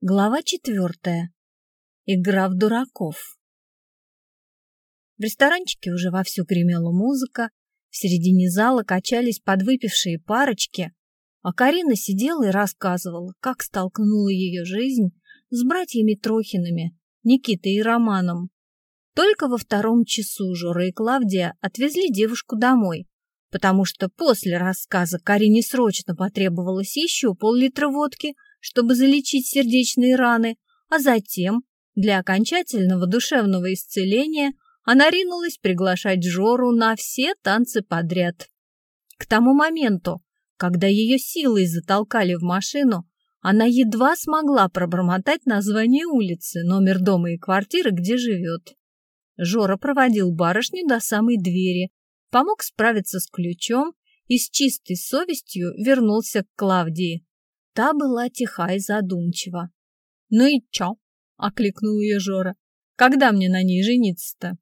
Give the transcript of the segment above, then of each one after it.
Глава четвертая. Игра в дураков. В ресторанчике уже вовсю гремела музыка, в середине зала качались подвыпившие парочки, а Карина сидела и рассказывала, как столкнула ее жизнь с братьями Трохинами, Никитой и Романом. Только во втором часу Жора и Клавдия отвезли девушку домой, потому что после рассказа Карине срочно потребовалось еще пол-литра водки – чтобы залечить сердечные раны, а затем, для окончательного душевного исцеления, она ринулась приглашать Жору на все танцы подряд. К тому моменту, когда ее силой затолкали в машину, она едва смогла пробормотать название улицы, номер дома и квартиры, где живет. Жора проводил барышню до самой двери, помог справиться с ключом и с чистой совестью вернулся к Клавдии. Та была тиха и задумчива. «Ну и чё?» — окликнул ее Жора. «Когда мне на ней жениться-то?»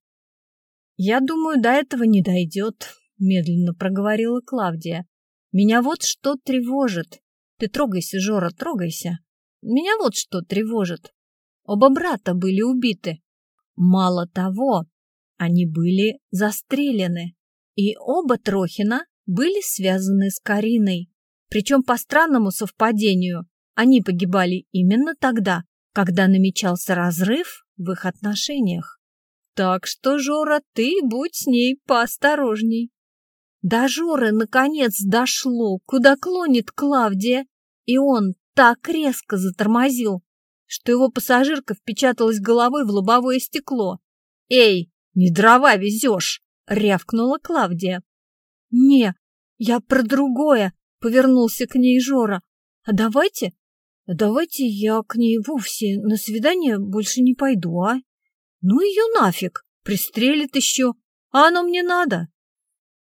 «Я думаю, до этого не дойдет», — медленно проговорила Клавдия. «Меня вот что тревожит. Ты трогайся, Жора, трогайся. Меня вот что тревожит. Оба брата были убиты. Мало того, они были застрелены. И оба Трохина были связаны с Кариной. Причем по странному совпадению они погибали именно тогда, когда намечался разрыв в их отношениях. Так что, Жора, ты будь с ней поосторожней. До Жоры наконец дошло, куда клонит Клавдия, и он так резко затормозил, что его пассажирка впечаталась головой в лобовое стекло. «Эй, не дрова везешь!» — рявкнула Клавдия. «Не, я про другое!» Повернулся к ней Жора. А давайте, давайте я к ней вовсе на свидание больше не пойду, а? Ну ее нафиг, пристрелит еще, а оно мне надо.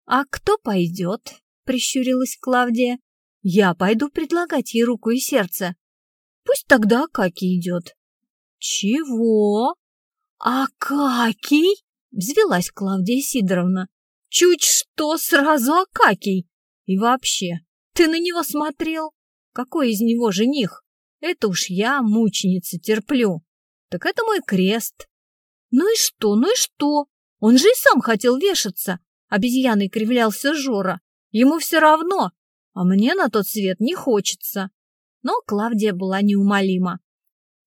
А кто пойдет? Прищурилась Клавдия. Я пойду предлагать ей руку и сердце. Пусть тогда Акакий идет. Чего? Акакий? Взвелась Клавдия Сидоровна. Чуть что сразу Акакий. И вообще, ты на него смотрел? Какой из него жених? Это уж я, мученица, терплю. Так это мой крест. Ну и что, ну и что? Он же и сам хотел вешаться. Обезьяной кривлялся Жора. Ему все равно, а мне на тот свет не хочется. Но Клавдия была неумолима.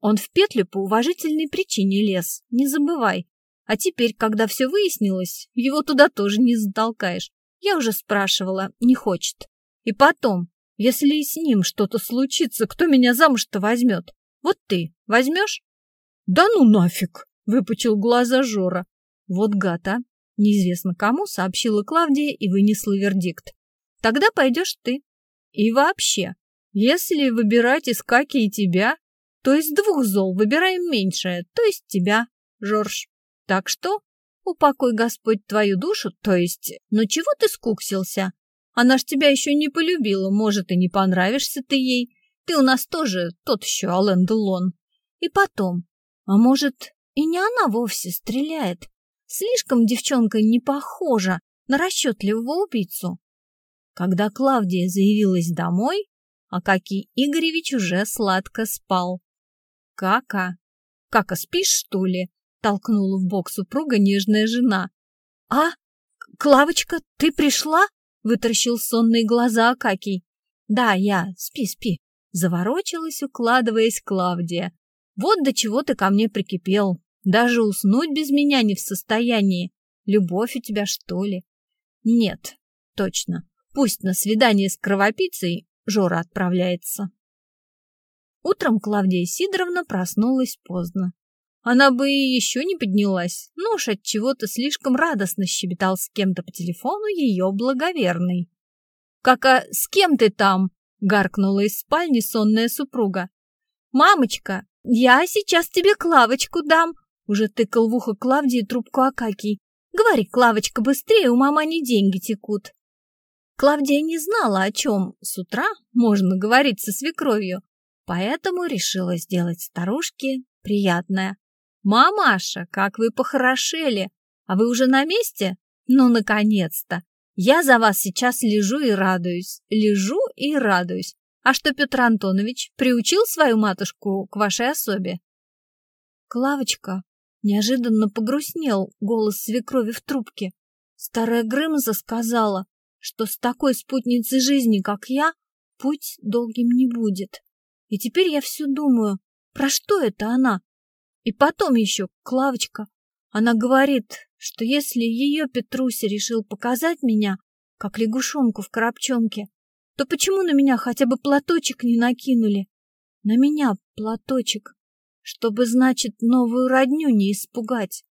Он в петлю по уважительной причине лез, не забывай. А теперь, когда все выяснилось, его туда тоже не затолкаешь. Я уже спрашивала, не хочет. И потом, если с ним что-то случится, кто меня замуж-то возьмет? Вот ты возьмешь? Да ну нафиг, выпучил глаза Жора. Вот гад, а? Неизвестно кому сообщила Клавдия и вынесла вердикт. Тогда пойдешь ты. И вообще, если выбирать из Каки и тебя, то из двух зол выбираем меньшее, то есть тебя, Жорж. Так что упокой Господь твою душу, то есть, ну чего ты скуксился? Она ж тебя еще не полюбила, может, и не понравишься ты ей. Ты у нас тоже тот еще Ален Делон. И потом, а может, и не она вовсе стреляет. Слишком девчонка не похожа на расчетливого убийцу. Когда Клавдия заявилась домой, Акакий Игоревич уже сладко спал. «Кака? Кака, спишь, что ли?» — толкнула в бок супруга нежная жена. «А, Клавочка, ты пришла?» Вытаращил сонные глаза Акакий. «Да, я. Спи, спи». Заворочилась, укладываясь Клавдия. «Вот до чего ты ко мне прикипел. Даже уснуть без меня не в состоянии. Любовь у тебя, что ли?» «Нет, точно. Пусть на свидание с кровопийцей Жора отправляется». Утром Клавдия Сидоровна проснулась поздно. Она бы и еще не поднялась, но уж от чего-то слишком радостно щебетал с кем-то по телефону ее благоверный. «Кака, с кем ты там?» — гаркнула из спальни сонная супруга. «Мамочка, я сейчас тебе Клавочку дам!» Уже тыкал в ухо Клавдии трубку Акакий. «Говори, Клавочка, быстрее, у мамани деньги текут!» Клавдия не знала, о чем с утра можно говорить со свекровью, поэтому решила сделать старушке приятное. «Мамаша, как вы похорошели! А вы уже на месте? Ну, наконец-то! Я за вас сейчас лежу и радуюсь, лежу и радуюсь. А что Петр Антонович приучил свою матушку к вашей особе? Клавочка неожиданно погрустнел голос свекрови в трубке. Старая Грымза сказала, что с такой спутницей жизни, как я, путь долгим не будет. И теперь я все думаю, про что это она? И потом еще Клавочка. Она говорит, что если ее Петруся решил показать меня, как лягушонку в коробчонке, то почему на меня хотя бы платочек не накинули? На меня платочек, чтобы, значит, новую родню не испугать.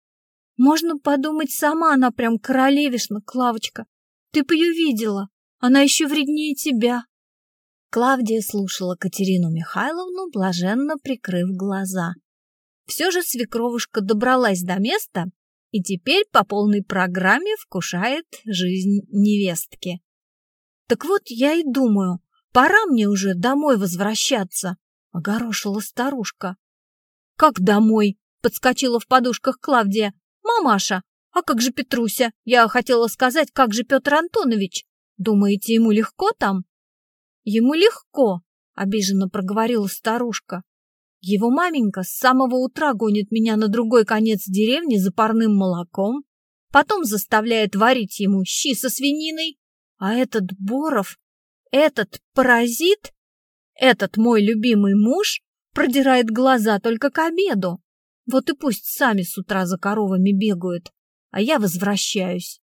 Можно подумать, сама она прям королевишна, Клавочка. Ты бы ее видела, она еще вреднее тебя. Клавдия слушала Катерину Михайловну, блаженно прикрыв глаза. Все же свекровушка добралась до места и теперь по полной программе вкушает жизнь невестки. Так вот, я и думаю, пора мне уже домой возвращаться, — огорошила старушка. — Как домой? — подскочила в подушках Клавдия. — Мамаша, а как же Петруся? Я хотела сказать, как же Петр Антонович? Думаете, ему легко там? — Ему легко, — обиженно проговорила старушка. Его маменька с самого утра гонит меня на другой конец деревни за парным молоком, потом заставляет варить ему щи со свининой, а этот Боров, этот паразит, этот мой любимый муж продирает глаза только к обеду. Вот и пусть сами с утра за коровами бегают, а я возвращаюсь.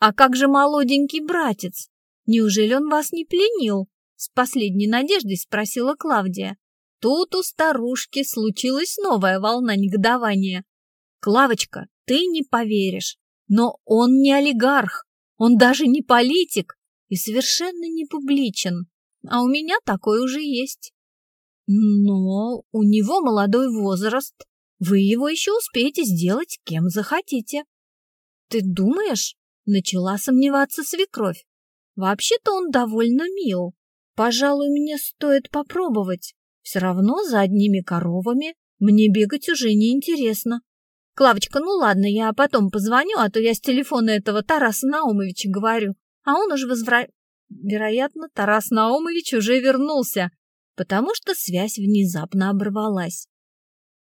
А как же молоденький братец? Неужели он вас не пленил? С последней надеждой спросила Клавдия. Тут у старушки случилась новая волна негодования. Клавочка, ты не поверишь, но он не олигарх, он даже не политик и совершенно не публичен, а у меня такой уже есть. Но у него молодой возраст, вы его еще успеете сделать кем захотите. Ты думаешь? Начала сомневаться свекровь. Вообще-то он довольно мил. Пожалуй, мне стоит попробовать. Все равно за одними коровами мне бегать уже не интересно. Клавочка, ну ладно, я потом позвоню, а то я с телефона этого Тараса Наумовича говорю, а он уже возвра... Вероятно, Тарас Наумович уже вернулся, потому что связь внезапно оборвалась.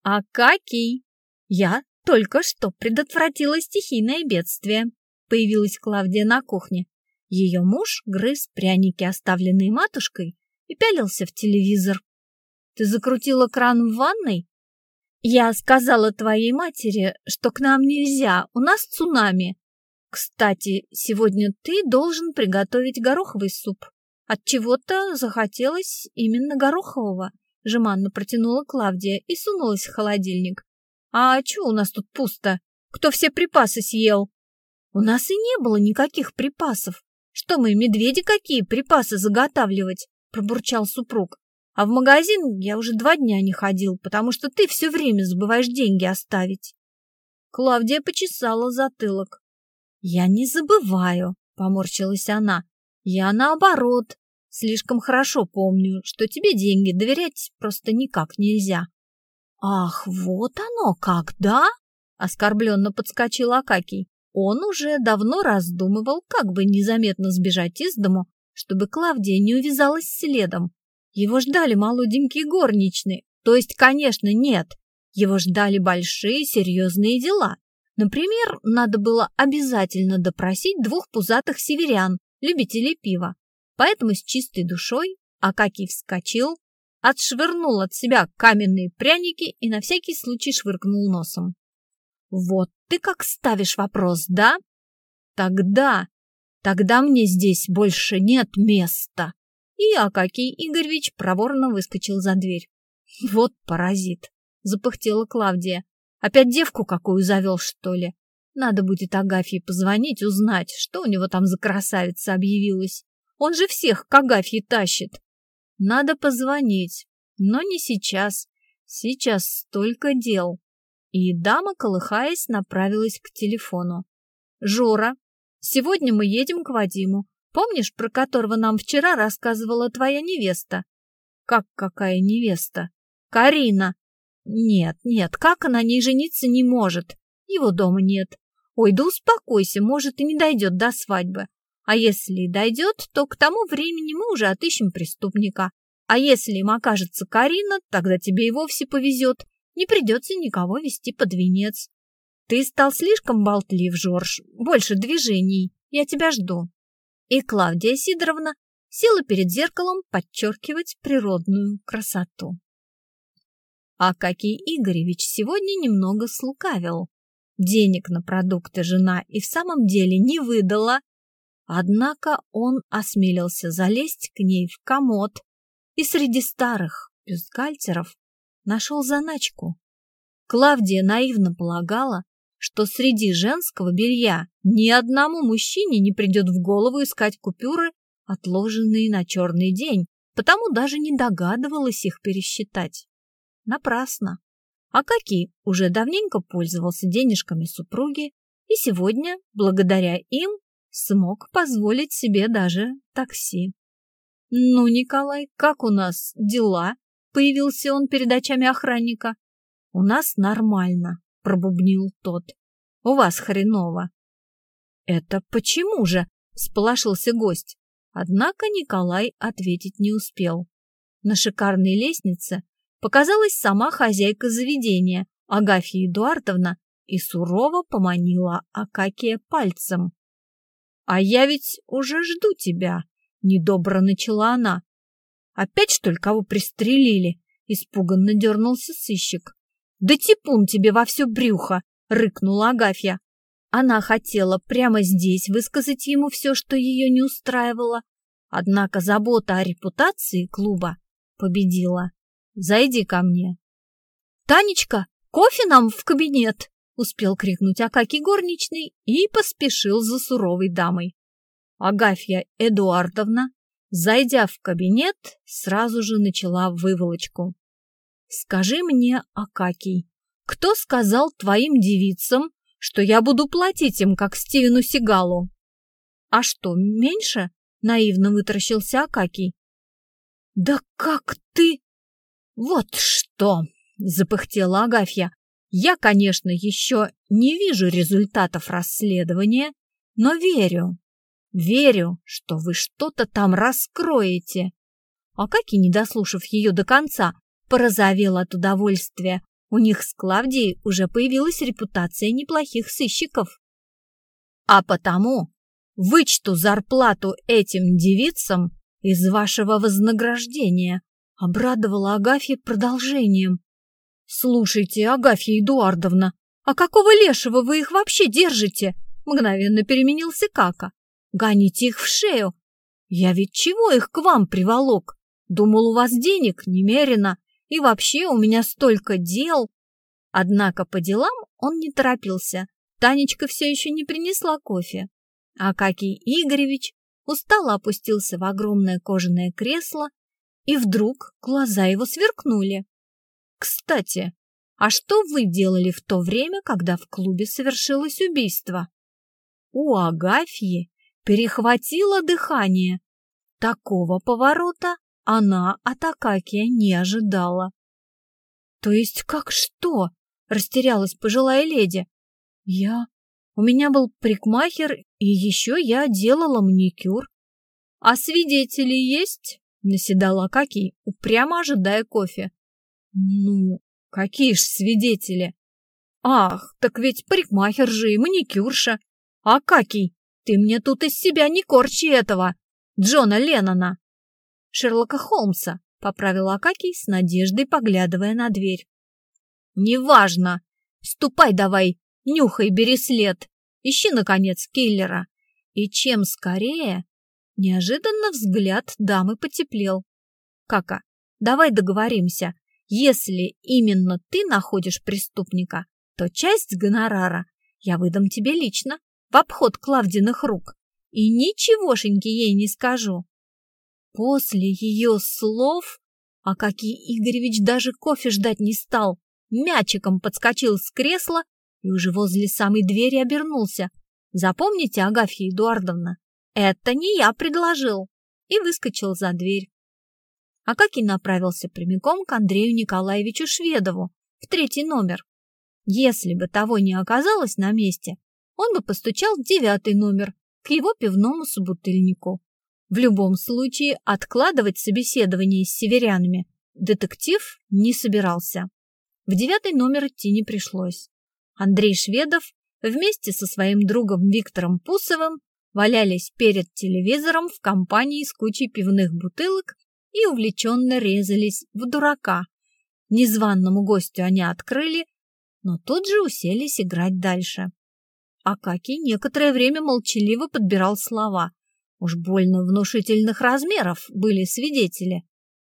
«Акакий, я только что предотвратила стихийное бедствие», появилась Клавдия на кухне. Ее муж грыз пряники, оставленные матушкой, и пялился в телевизор. «Ты закрутила кран в ванной?» Я сказала твоей матери, что к нам нельзя, у нас цунами. Кстати, сегодня ты должен приготовить гороховый суп. От чего-то захотелось именно горохового. Жеманно протянула Клавдия и сунулась в холодильник. А что у нас тут пусто? Кто все припасы съел? У нас и не было никаких припасов. Что мы, медведи какие, припасы заготавливать? Пробурчал супруг. А в магазин я уже два дня не ходил, потому что ты все время забываешь деньги оставить. Клавдия почесала затылок. Я не забываю, поморщилась она. Я наоборот, слишком хорошо помню, что тебе деньги доверять просто никак нельзя. Ах, вот оно как, да? Оскорбленно подскочил Акакий. Он уже давно раздумывал, как бы незаметно сбежать из дому, чтобы Клавдия не увязалась следом. Его ждали молоденькие горничные. То есть, конечно, нет. Его ждали большие серьезные дела. Например, надо было обязательно допросить двух пузатых северян, любителей пива. Поэтому с чистой душой Акакий вскочил, отшвырнул от себя каменные пряники и на всякий случай швыркнул носом. «Вот ты как ставишь вопрос, да? Тогда, тогда мне здесь больше нет места!» И Акакий Игоревич проворно выскочил за дверь. «Вот паразит!» — запыхтела Клавдия. «Опять девку какую завел, что ли? Надо будет Агафье позвонить, узнать, что у него там за красавица объявилась. Он же всех к Агафье тащит. Надо позвонить, но не сейчас. Сейчас столько дел». И дама, колыхаясь, направилась к телефону. «Жора, сегодня мы едем к Вадиму. Помнишь, про которого нам вчера рассказывала твоя невеста? Как какая невеста? Карина. Нет, нет, как она не жениться не может? Его дома нет. Ой, да успокойся, может, и не дойдет до свадьбы. А если дойдет, то к тому времени мы уже отыщем преступника. А если им окажется Карина, тогда тебе и вовсе повезет. Не придется никого вести под венец. Ты стал слишком болтлив, Жорж. Больше движений. Я тебя жду. И Клавдия Сидоровна села перед зеркалом подчеркивать природную красоту. Акакий Игоревич сегодня немного слукавил. Денег на продукты жена и в самом деле не выдала, однако он осмелился залезть к ней в комод и среди старых бюстгальтеров нашел заначку. Клавдия наивно полагала, что среди женского белья ни одному мужчине не придет в голову искать купюры, отложенные на черный день, потому даже не догадывалась их пересчитать. Напрасно. Акакий уже давненько пользовался денежками супруги и сегодня, благодаря им, смог позволить себе даже такси. «Ну, Николай, как у нас дела?» — появился он перед очами охранника. «У нас нормально», — пробубнил тот. «У вас хреново». «Это почему же?» — сполошился гость. Однако Николай ответить не успел. На шикарной лестнице показалась сама хозяйка заведения, Агафья Эдуардовна, и сурово поманила Акакия пальцем. «А я ведь уже жду тебя», — недобро начала она. «Опять, что ли, кого пристрелили?» — испуганно дернулся сыщик. «Да типун тебе во все брюхо!» — рыкнула Агафья. Она хотела прямо здесь высказать ему все, что ее не устраивало, однако забота о репутации клуба победила. Зайди ко мне. Танечка, кофе нам в кабинет, успел крикнуть Акаки горничный и поспешил за суровой дамой. Агафья Эдуардовна, зайдя в кабинет, сразу же начала выволочку. Скажи мне, Акакий, кто сказал твоим девицам, что я буду платить им, как Стивену Сигалу? А что, меньше? Наивно вытаращился Акакий. Да как ты? «Вот что!» — запыхтела Агафья. «Я, конечно, еще не вижу результатов расследования, но верю, верю, что вы что-то там раскроете». А Каки, не дослушав ее до конца, порозовел от удовольствия. У них с Клавдией уже появилась репутация неплохих сыщиков. А потому вычту зарплату этим девицам из вашего вознаграждения, Обрадовала Агафья продолжением. «Слушайте, Агафья Эдуардовна, а какого лешего вы их вообще держите?» Мгновенно переменился Кака. «Гоните их в шею. Я ведь чего их к вам приволок? Думал, у вас денег немерено, и вообще у меня столько дел». Однако по делам он не торопился. Танечка все еще не принесла кофе. Акакий Игоревич устало опустился в огромное кожаное кресло и вдруг глаза его сверкнули. «Кстати, а что вы делали в то время, когда в клубе совершилось убийство?» У Агафьи перехватило дыхание. Такого поворота она от Акакия не ожидала. «То есть как что?» — растерялась пожилая леди. «Я... У меня был прикмахер, и еще я делала маникюр. А свидетели есть?» Наседал Акакий, упрямо ожидая кофе. Ну, какие ж свидетели? Ах, так ведь парикмахер же и маникюрша. Акакий, ты мне тут из себя не корчи этого. Джона Леннона. Шерлока Холмса, поправил Акакий с надеждой, поглядывая на дверь. Неважно. Ступай давай, нюхай, бери след. Ищи, наконец, киллера. И чем скорее, Неожиданно взгляд дамы потеплел. «Кака, давай договоримся. Если именно ты находишь преступника, то часть гонорара я выдам тебе лично, в обход Клавдиных рук, и ничегошеньки ей не скажу». После ее слов Акакий Игоревич даже кофе ждать не стал, мячиком подскочил с кресла и уже возле самой двери обернулся. Запомните, Агафья Эдуардовна, «Это не я предложил!» и выскочил за дверь. Акакий направился прямиком к Андрею Николаевичу Шведову в третий номер. Если бы того не оказалось на месте, он бы постучал в девятый номер к его пивному собутыльнику. В любом случае откладывать собеседование с северянами детектив не собирался. В девятый номер идти не пришлось. Андрей Шведов вместе со своим другом Виктором Пусовым валялись перед телевизором в компании с кучей пивных бутылок и увлеченно резались в дурака. Незваному гостю они открыли, но тут же уселись играть дальше. Акакий некоторое время молчаливо подбирал слова. Уж больно внушительных размеров были свидетели.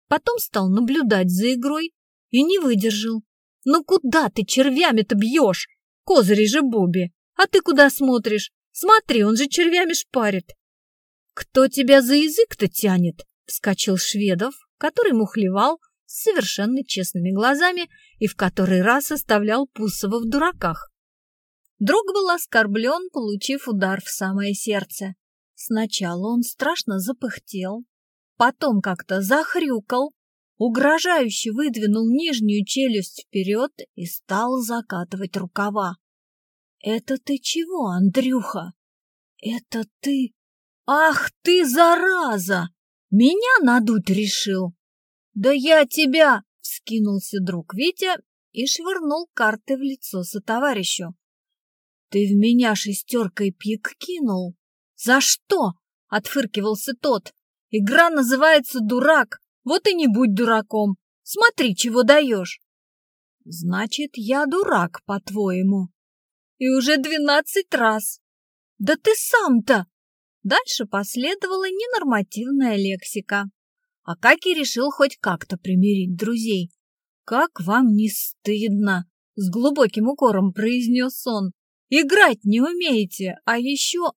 Потом стал наблюдать за игрой и не выдержал. «Ну куда ты червями-то бьешь? Козыри же Бобби! А ты куда смотришь? Смотри, он же червями шпарит!» «Кто тебя за язык-то тянет?» — вскочил Шведов, который мухлевал с совершенно честными глазами и в который раз оставлял Пусова в дураках. Друг был оскорблен, получив удар в самое сердце. Сначала он страшно запыхтел, потом как-то захрюкал, угрожающе выдвинул нижнюю челюсть вперед и стал закатывать рукава. «Это ты чего, Андрюха? Это ты? Ах ты, зараза! Меня надуть решил? Да я тебя!» — вскинулся друг Витя и швырнул карты в лицо сотоварищу. «Ты в меня шестеркой пик кинул? За что?» — отфыркивался тот. «Игра называется «Дурак», вот и не будь дураком. Смотри, чего даешь. Значит, я дурак, по-твоему. И уже двенадцать раз. Да ты сам-то! Дальше последовала ненормативная лексика. А Каки решил хоть как-то примирить друзей. «Как вам не стыдно?» — с глубоким укором произнес он. «Играть не умеете, а еще...»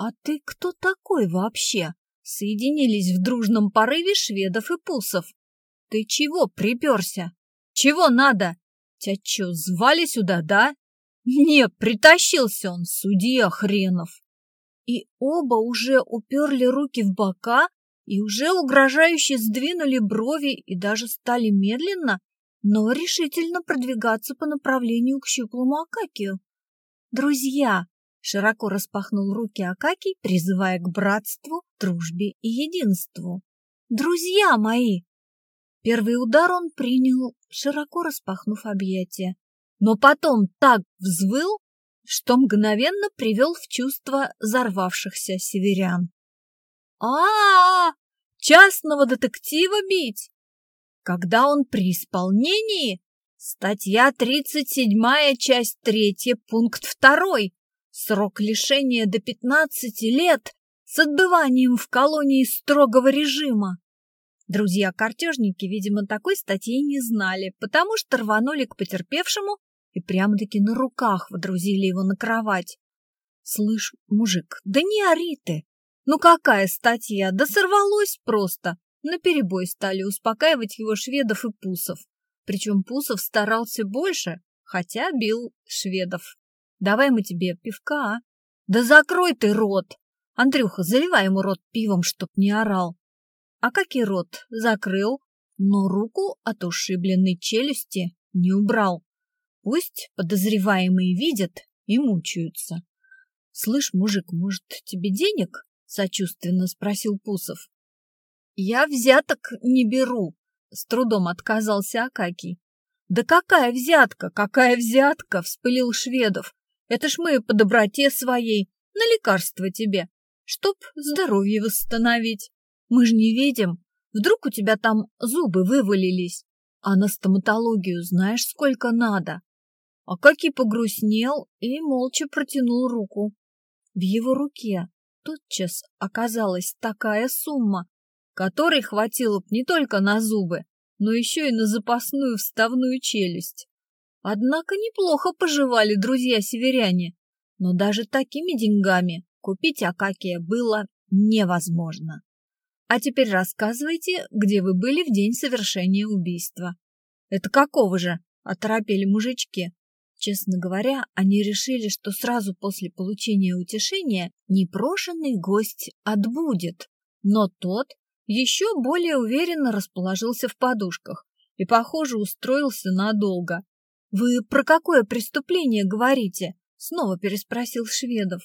«А ты кто такой вообще?» соединились в дружном порыве шведов и пусов. «Ты чего приперся? Чего надо? Тебя что, звали сюда, да?» «Не, притащился он, судья хренов!» И оба уже уперли руки в бока и уже угрожающе сдвинули брови и даже стали медленно, но решительно продвигаться по направлению к щуплому Акакию. «Друзья!» Широко распахнул руки Акакий, призывая к братству, дружбе и единству. «Друзья мои!» Первый удар он принял, широко распахнув объятия, но потом так взвыл, что мгновенно привел в чувство взорвавшихся северян. а а, -а! Частного детектива бить! Когда он при исполнении? Статья 37, часть 3, пункт 2 Срок лишения до 15 лет с отбыванием в колонии строгого режима. Друзья-картежники, видимо, такой статьи не знали, потому что рванули к потерпевшему и прямо-таки на руках водрузили его на кровать. Слышь, мужик, да не ори ты! Ну какая статья? Да сорвалось просто! Наперебой стали успокаивать его шведов и пусов. Причем Пусов старался больше, хотя бил шведов. Давай мы тебе пивка, а? Да закрой ты рот! Андрюха, заливай ему рот пивом, чтоб не орал. А как и рот закрыл, но руку от ушибленной челюсти не убрал. Пусть подозреваемые видят и мучаются. — Слышь, мужик, может, тебе денег? — сочувственно спросил Пусов. — Я взяток не беру, — с трудом отказался Акакий. — Да какая взятка, какая взятка! — вспылил Шведов. Это ж мы по доброте своей, на лекарство тебе, чтоб здоровье восстановить. Мы ж не видим, вдруг у тебя там зубы вывалились, а на стоматологию знаешь, сколько надо. А Акакий погрустнел и молча протянул руку. В его руке тотчас оказалась такая сумма, которой хватило б не только на зубы, но еще и на запасную вставную челюсть. Однако неплохо поживали друзья-северяне, но даже такими деньгами купить Акакия было невозможно. А теперь рассказывайте, где вы были в день совершения убийства. Это какого же? Оторопели мужички. Честно говоря, они решили, что сразу после получения утешения непрошенный гость отбудет. Но тот еще более уверенно расположился в подушках и, похоже, устроился надолго. «Вы про какое преступление говорите?» — снова переспросил Шведов.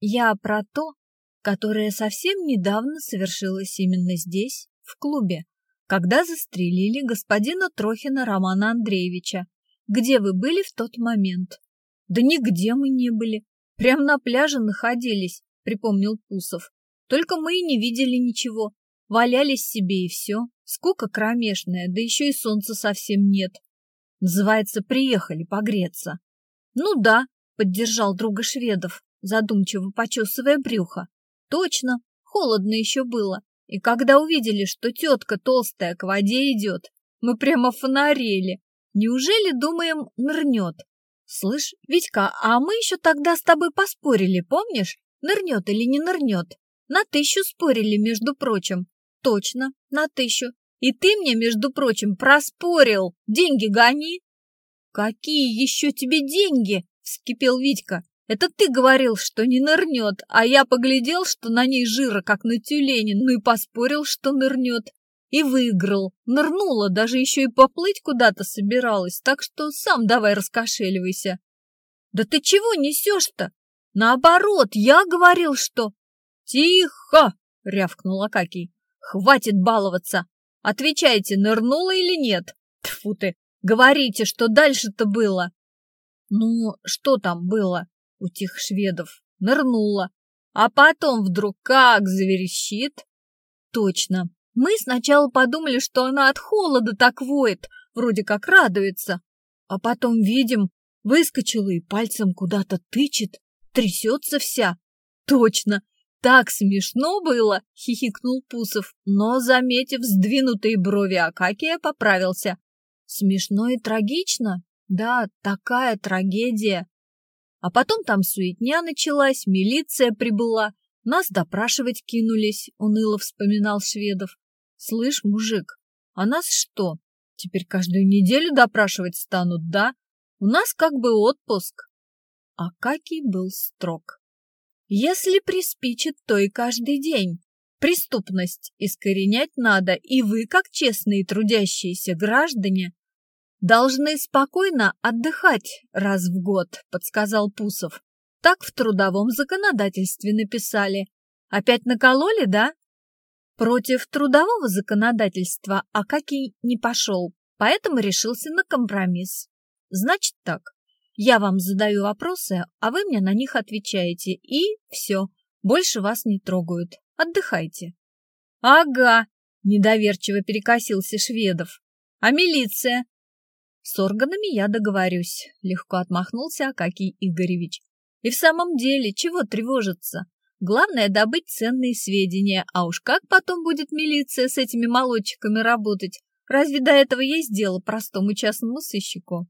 Я про то, которое совсем недавно совершилось именно здесь, в клубе, когда застрелили господина Трохина Романа Андреевича. Где вы были в тот момент? Да нигде мы не были. Прямо на пляже находились, припомнил Пусов. Только мы и не видели ничего. Валялись себе и все. Скука кромешная, да еще и солнца совсем нет. Называется, приехали погреться. Ну да, поддержал друга шведов, задумчиво почесывая брюхо. Точно, холодно еще было. И когда увидели, что тетка толстая к воде идет, мы прямо фонарели. Неужели, думаем, нырнет? Слышь, Витька, а мы еще тогда с тобой поспорили, помнишь? Нырнет или не нырнет? На тысячу спорили, между прочим. Точно, на тысячу. И ты мне, между прочим, проспорил. Деньги гони. Какие еще тебе деньги? Вскипел Витька. Это ты говорил, что не нырнет, а я поглядел, что на ней жира, как на тюлене, ну и поспорил, что нырнет. И выиграл. Нырнула, даже еще и поплыть куда-то собиралась, так что сам давай раскошеливайся. Да ты чего несешь-то? Наоборот, я говорил, что... Тихо! рявкнул Акакий. Хватит баловаться. Отвечайте, нырнула или нет? Тьфу ты, говорите, что дальше-то было. Ну, что там было? у тех шведов, нырнула, а потом вдруг как заверещит. Точно, мы сначала подумали, что она от холода так воет, вроде как радуется, а потом видим, выскочила и пальцем куда-то тычет, трясется вся. Точно, так смешно было, хихикнул Пусов, но, заметив сдвинутые брови Акакия, поправился. Смешно и трагично? Да, такая трагедия. А потом там суетня началась, милиция прибыла, нас допрашивать кинулись, уныло вспоминал Шведов. Слышь, мужик, а нас что, теперь каждую неделю допрашивать станут, да? У нас как бы отпуск. Акакий был строг. Если приспичит, то и каждый день. Преступность искоренять надо, и вы, как честные трудящиеся граждане, «Должны спокойно отдыхать раз в год», — подсказал Пусов. «Так в трудовом законодательстве написали. Опять накололи, да?» Против трудового законодательства Акакий не пошел, поэтому решился на компромисс. «Значит так, я вам задаю вопросы, а вы мне на них отвечаете, и все, больше вас не трогают. Отдыхайте». «Ага», — недоверчиво перекосился Шведов. «А милиция? С органами я договорюсь, легко отмахнулся Акакий Игоревич. И в самом деле, чего тревожиться? Главное добыть ценные сведения, а уж как потом будет милиция с этими молодчиками работать? Разве до этого есть дело простому частному сыщику?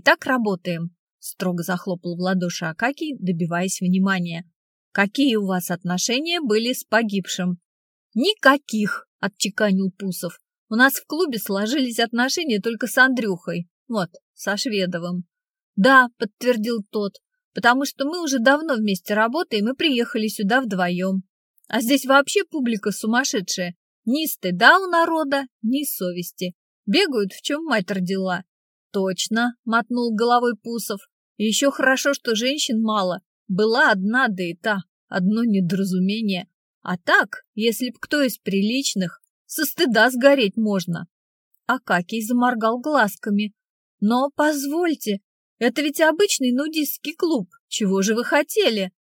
Итак, работаем, строго захлопал в ладоши Акакий, добиваясь внимания. Какие у вас отношения были с погибшим? Никаких, отчеканил Пусов. У нас в клубе сложились отношения только с Андрюхой, вот, со Шведовым. Да, подтвердил тот, потому что мы уже давно вместе работаем и приехали сюда вдвоем. А здесь вообще публика сумасшедшая. Ни стыда у народа, ни совести. Бегают, в чем мать родила. Точно, мотнул головой Пусов. Еще хорошо, что женщин мало. Была одна, да и та. Одно недоразумение. А так, если б кто из приличных со стыда сгореть можно. Акакий заморгал глазками. Но позвольте, это ведь обычный нудистский клуб. Чего же вы хотели?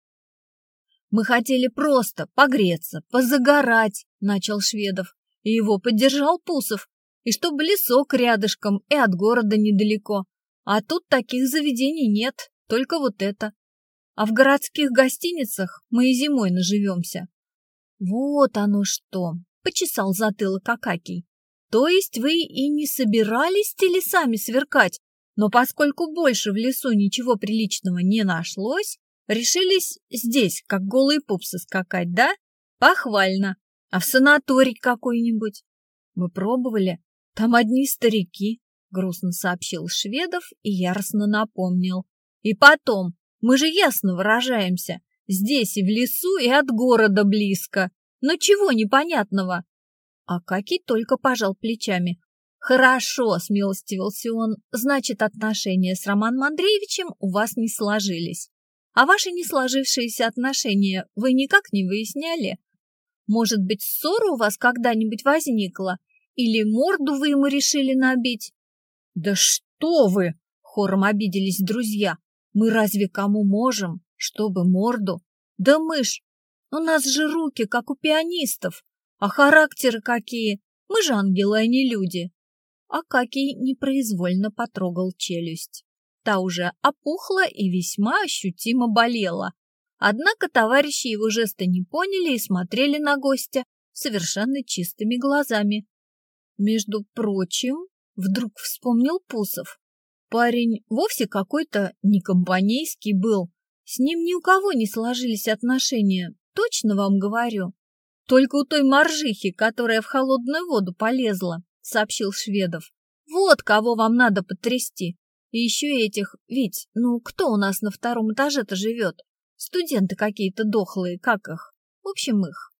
Мы хотели просто погреться, позагорать, начал Шведов. И его поддержал Пусов. И чтобы лесок рядышком и от города недалеко. А тут таких заведений нет, только вот это. А в городских гостиницах мы и зимой наживемся. Вот оно что почесал затылок Акакий. То есть вы и не собирались телесами сверкать, но поскольку больше в лесу ничего приличного не нашлось, решились здесь, как голые пупсы, скакать, да? Похвально. А в санаторий какой-нибудь? Мы пробовали. Там одни старики, грустно сообщил Шведов и яростно напомнил. И потом, мы же ясно выражаемся. Здесь и в лесу, и от города близко. Но чего непонятного? А Акакий только пожал плечами. Хорошо, смилостивился он, значит, отношения с Романом Андреевичем у вас не сложились. А ваши не сложившиеся отношения вы никак не выясняли? Может быть, ссора у вас когда-нибудь возникла? Или морду вы ему решили набить? Да что вы! Хором обиделись друзья. Мы разве кому можем, чтобы морду? Да мы ж... У нас же руки, как у пианистов. А характеры какие? Мы же ангелы, а не люди. Акакий непроизвольно потрогал челюсть. Та уже опухла и весьма ощутимо болела. Однако товарищи его жеста не поняли и смотрели на гостя совершенно чистыми глазами. Между прочим, вдруг вспомнил Пусов. Парень вовсе какой-то не компанейский был. С ним ни у кого не сложились отношения, точно вам говорю. Только у той моржихи, которая в холодную воду полезла, сообщил Шведов. Вот кого вам надо потрясти. И еще этих, ведь, ну кто у нас на втором этаже-то живет? Студенты какие-то дохлые, как их? В общем, их.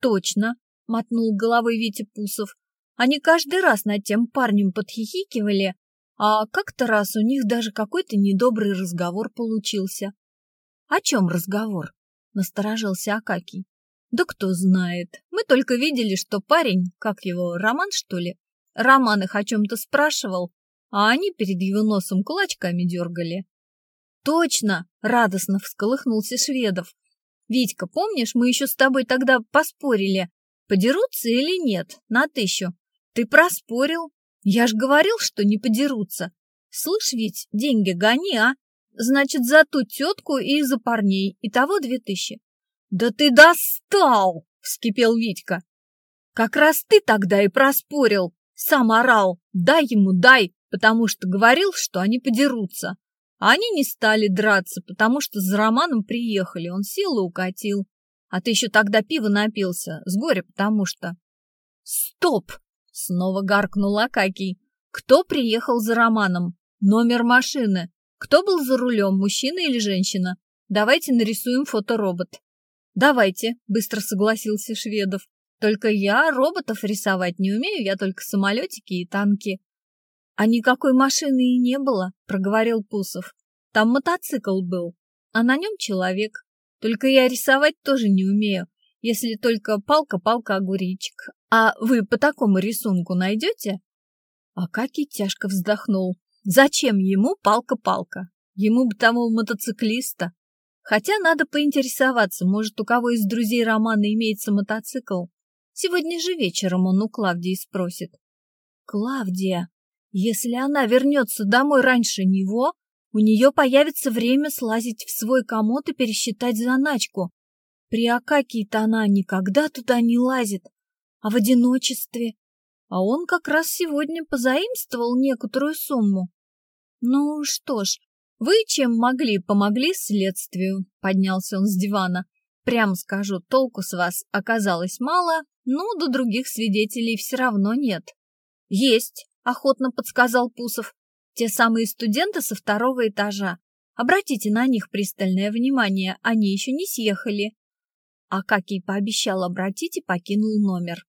Точно, мотнул головой Витя Пусов. Они каждый раз над тем парнем подхихикивали, а как-то раз у них даже какой-то недобрый разговор получился. О чем разговор? Насторожился Акакий. Да кто знает. Мы только видели, что парень, как его, Роман, что ли? Роман их о чем-то спрашивал, а они перед его носом кулачками дергали. «Точно!» — радостно всколыхнулся Шведов. «Витька, помнишь, мы еще с тобой тогда поспорили, подерутся или нет, на тысячу? Ты проспорил. Я ж говорил, что не подерутся. Слышь, ведь деньги гони, а? Значит, за ту тетку и за парней. Итого две тысячи». «Да ты достал!» — вскипел Витька. «Как раз ты тогда и проспорил. Сам орал. Дай ему, дай потому что говорил, что они подерутся. А они не стали драться, потому что за Романом приехали, он сел и укатил. А ты еще тогда пиво напился, с горя потому что... Стоп! Снова гаркнул Акакий. Кто приехал за Романом? Номер машины. Кто был за рулем, мужчина или женщина? Давайте нарисуем фоторобот. Давайте, быстро согласился Шведов. Только я роботов рисовать не умею, я только самолетики и танки. А никакой машины и не было, проговорил Пусов. Там мотоцикл был, а на нем человек. Только я рисовать тоже не умею, если только палка-палка-огуречек. А вы по такому рисунку найдете? Акакий тяжко вздохнул. Зачем ему палка-палка? Ему бы тому мотоциклиста. Хотя надо поинтересоваться, может, у кого из друзей Романа имеется мотоцикл. Сегодня же вечером он у Клавдии спросит. Клавдия, если она вернется домой раньше него, у нее появится время слазить в свой комод и пересчитать заначку. При Акакии-то она никогда туда не лазит, а в одиночестве. А он как раз сегодня позаимствовал некоторую сумму. Ну что ж, вы чем могли, помогли следствию, поднялся он с дивана. Прям скажу, толку с вас оказалось мало, но до других свидетелей все равно нет. Есть, охотно подсказал Пусов. Те самые студенты со второго этажа. Обратите на них пристальное внимание, они еще не съехали. А как и пообещал обратить и покинул номер.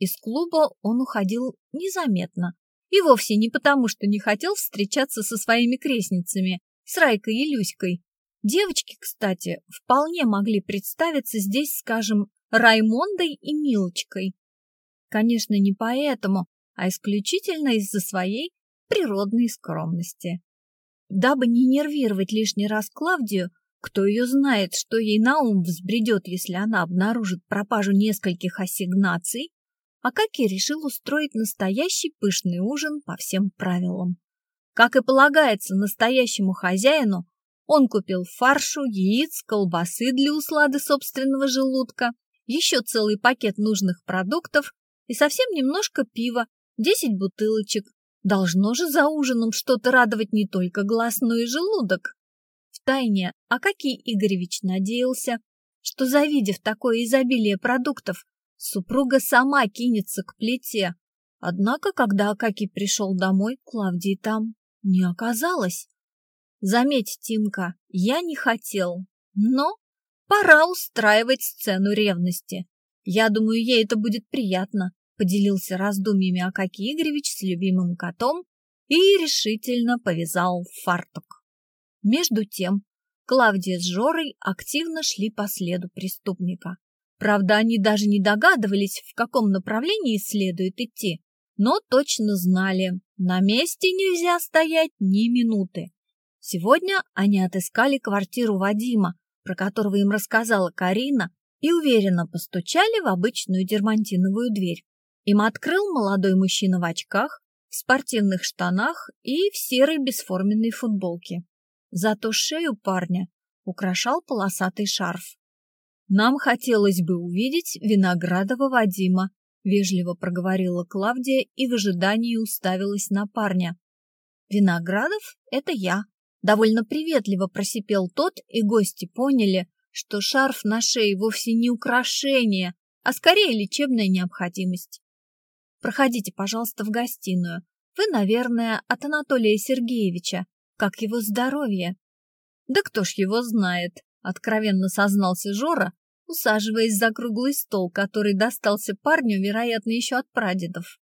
Из клуба он уходил незаметно. И вовсе не потому, что не хотел встречаться со своими крестницами, с Райкой и Люськой. Девочки, кстати, вполне могли представиться здесь, скажем, Раймондой и Милочкой. Конечно, не поэтому, а исключительно из-за своей природной скромности. Дабы не нервировать лишний раз Клавдию, кто ее знает, что ей на ум взбредет, если она обнаружит пропажу нескольких ассигнаций, Акаки решил устроить настоящий пышный ужин по всем правилам. Как и полагается настоящему хозяину, он купил фаршу, яиц, колбасы для услады собственного желудка, еще целый пакет нужных продуктов и совсем немножко пива Десять бутылочек. Должно же за ужином что-то радовать не только глаз, но и желудок. Втайне Акакий Игоревич надеялся, что, завидев такое изобилие продуктов, супруга сама кинется к плите. Однако, когда Акакий пришел домой, Клавдии там не оказалось. Заметь, Тимка, я не хотел, но пора устраивать сцену ревности. Я думаю, ей это будет приятно поделился раздумьями Акакий Игоревич с любимым котом и решительно повязал фартук. Между тем, Клавдия с Жорой активно шли по следу преступника. Правда, они даже не догадывались, в каком направлении следует идти, но точно знали, на месте нельзя стоять ни минуты. Сегодня они отыскали квартиру Вадима, про которого им рассказала Карина, и уверенно постучали в обычную дермантиновую дверь. Им открыл молодой мужчина в очках, в спортивных штанах и в серой бесформенной футболке. Зато шею парня украшал полосатый шарф. «Нам хотелось бы увидеть Виноградова Вадима», вежливо проговорила Клавдия и в ожидании уставилась на парня. «Виноградов — это я», довольно приветливо просипел тот, и гости поняли, что шарф на шее вовсе не украшение, а скорее лечебная необходимость. Проходите, пожалуйста, в гостиную. Вы, наверное, от Анатолия Сергеевича. Как его здоровье? Да кто ж его знает, откровенно сознался Жора, усаживаясь за круглый стол, который достался парню, вероятно, еще от прадедов.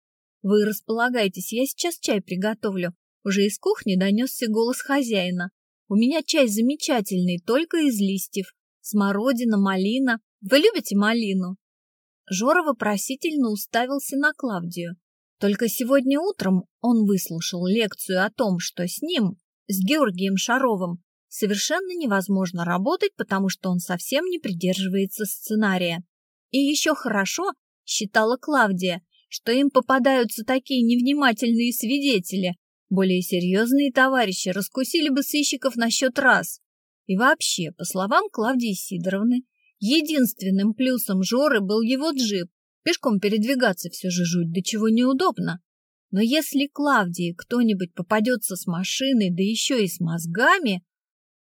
Вы располагайтесь, я сейчас чай приготовлю. Уже из кухни донесся голос хозяина. У меня чай замечательный, только из листьев. Смородина, малина. Вы любите малину? Жора вопросительно уставился на Клавдию. Только сегодня утром он выслушал лекцию о том, что с ним, с Георгием Шаровым, совершенно невозможно работать, потому что он совсем не придерживается сценария. И еще хорошо, считала Клавдия, что им попадаются такие невнимательные свидетели. Более серьезные товарищи раскусили бы сыщиков на счет раз. И вообще, по словам Клавдии Сидоровны, Единственным плюсом Жоры был его джип. Пешком передвигаться все же жуть, до чего неудобно. Но если Клавдии кто-нибудь попадется с машиной, да еще и с мозгами,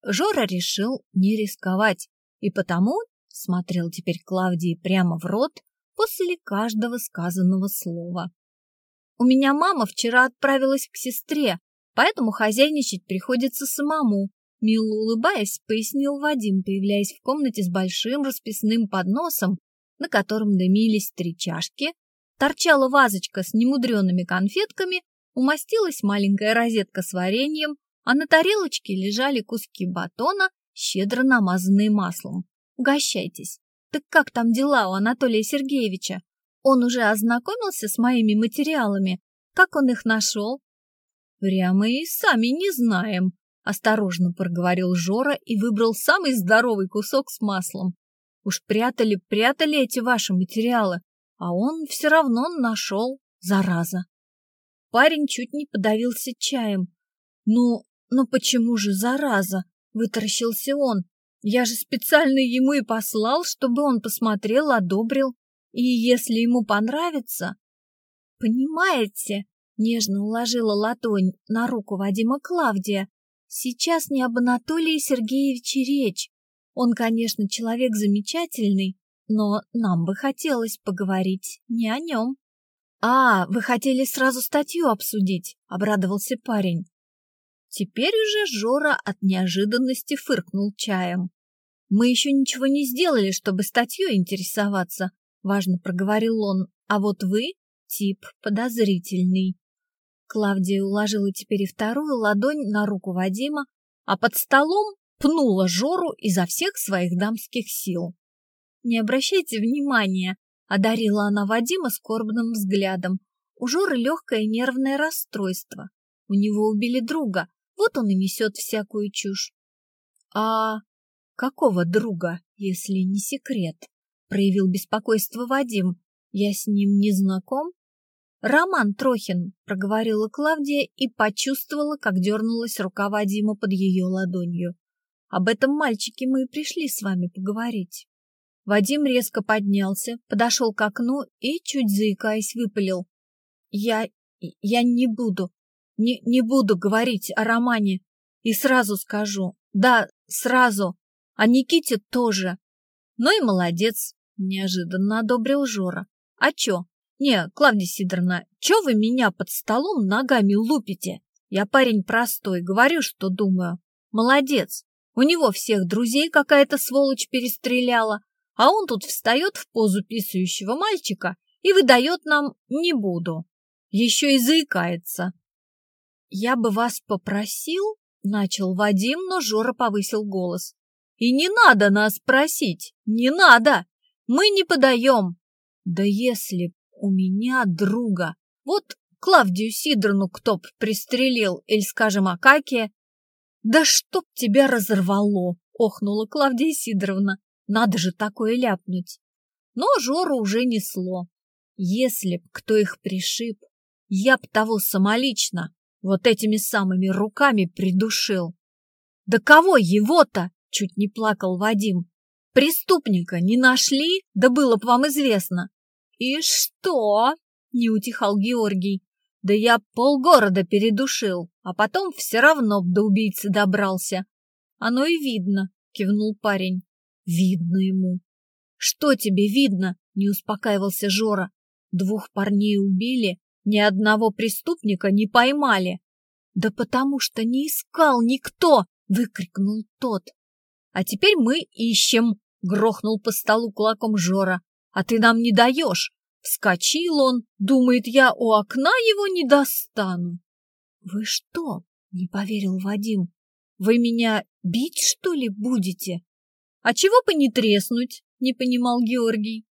Жора решил не рисковать, и потому смотрел теперь Клавдии прямо в рот после каждого сказанного слова. У меня мама вчера отправилась к сестре, поэтому хозяйничать приходится самому. Мило улыбаясь, пояснил Вадим, появляясь в комнате с большим расписным подносом, на котором дымились три чашки, торчала вазочка с немудреными конфетками, умастилась маленькая розетка с вареньем, а на тарелочке лежали куски батона, щедро намазанные маслом. Угощайтесь. Так как там дела у Анатолия Сергеевича? Он уже ознакомился с моими материалами? Как он их нашел? Прямо и сами не знаем, Осторожно проговорил Жора и выбрал самый здоровый кусок с маслом. Уж прятали, прятали эти ваши материалы, а он все равно нашел, зараза. Парень чуть не подавился чаем. Ну, ну почему же зараза? Вытаращился он. Я же специально ему и послал, чтобы он посмотрел, одобрил. И если ему понравится... Понимаете, нежно уложила ладонь на руку Вадима Клавдия, Сейчас не об Анатолии Сергеевиче речь. Он, конечно, человек замечательный, но нам бы хотелось поговорить не о нем. «А, вы хотели сразу статью обсудить?» — обрадовался парень. Теперь уже Жора от неожиданности фыркнул чаем. «Мы еще ничего не сделали, чтобы статьей интересоваться», — важно проговорил он. «А вот вы — тип подозрительный. Клавдия уложила теперь и вторую ладонь на руку Вадима, а под столом пнула Жору изо всех своих дамских сил. «Не обращайте внимания», — одарила она Вадима скорбным взглядом. «У Жоры легкое нервное расстройство. У него убили друга, вот он и несет всякую чушь». «А какого друга, если не секрет?» — проявил беспокойство Вадим. «Я с ним не знаком?» «Роман Трохин», — проговорила Клавдия и почувствовала, как дернулась рука Вадима под ее ладонью. «Об этом мальчике мы и пришли с вами поговорить». Вадим резко поднялся, подошел к окну и, чуть заикаясь, выпалил. «Я... я не буду, не, не буду говорить о романе. И сразу скажу, да, сразу, о Никите тоже. Ну и молодец», — неожиданно одобрил Жора. «А чё, «Не, Клавдия Сидоровна, чё вы меня под столом ногами лупите? Я парень простой, говорю, что думаю. Молодец, у него всех друзей какая-то сволочь перестреляла, а он тут встает в позу писающего мальчика и выдает нам «не буду». Еще и заикается. Я бы вас попросил, начал Вадим, но Жора повысил голос. И не надо нас просить, не надо, мы не подаем. Да если у меня друга, вот Клавдию Сидоровну кто б пристрелил, или, скажем, Акакия. Да чтоб тебя разорвало, охнула Клавдия Сидоровна. Надо же такое ляпнуть. Но Жору уже несло. Если б кто их пришиб, я б того самолично вот этими самыми руками придушил. Да кого его-то? Чуть не плакал Вадим. Преступника не нашли? Да было б вам известно. И что? Не утихал Георгий. Да я полгорода передушил, а потом все равно до убийцы добрался. Оно и видно, кивнул парень. Видно ему. Что тебе видно? Не успокаивался Жора. Двух парней убили, ни одного преступника не поймали. Да потому что не искал никто, выкрикнул тот. А теперь мы ищем, грохнул по столу кулаком Жора. А ты нам не даешь. Вскочил он, думает, я у окна его не достану. Вы что? Не поверил Вадим. Вы меня бить, что ли, будете? А чего бы не треснуть? Не понимал Георгий.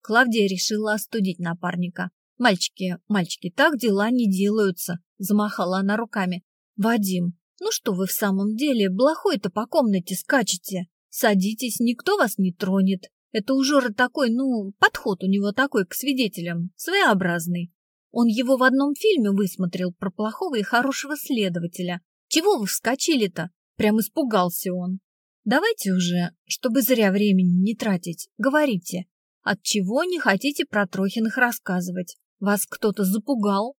Клавдия решила остудить напарника. «Мальчики, мальчики, так дела не делаются», — замахала она руками. «Вадим, ну что вы в самом деле, блохой-то по комнате скачете? Садитесь, никто вас не тронет. Это у Жоры такой, ну, подход у него такой к свидетелям, своеобразный. Он его в одном фильме высмотрел про плохого и хорошего следователя. Чего вы вскочили-то? Прям испугался он. Давайте уже, чтобы зря времени не тратить, говорите, от чего не хотите про Трохиных рассказывать? Вас кто-то запугал?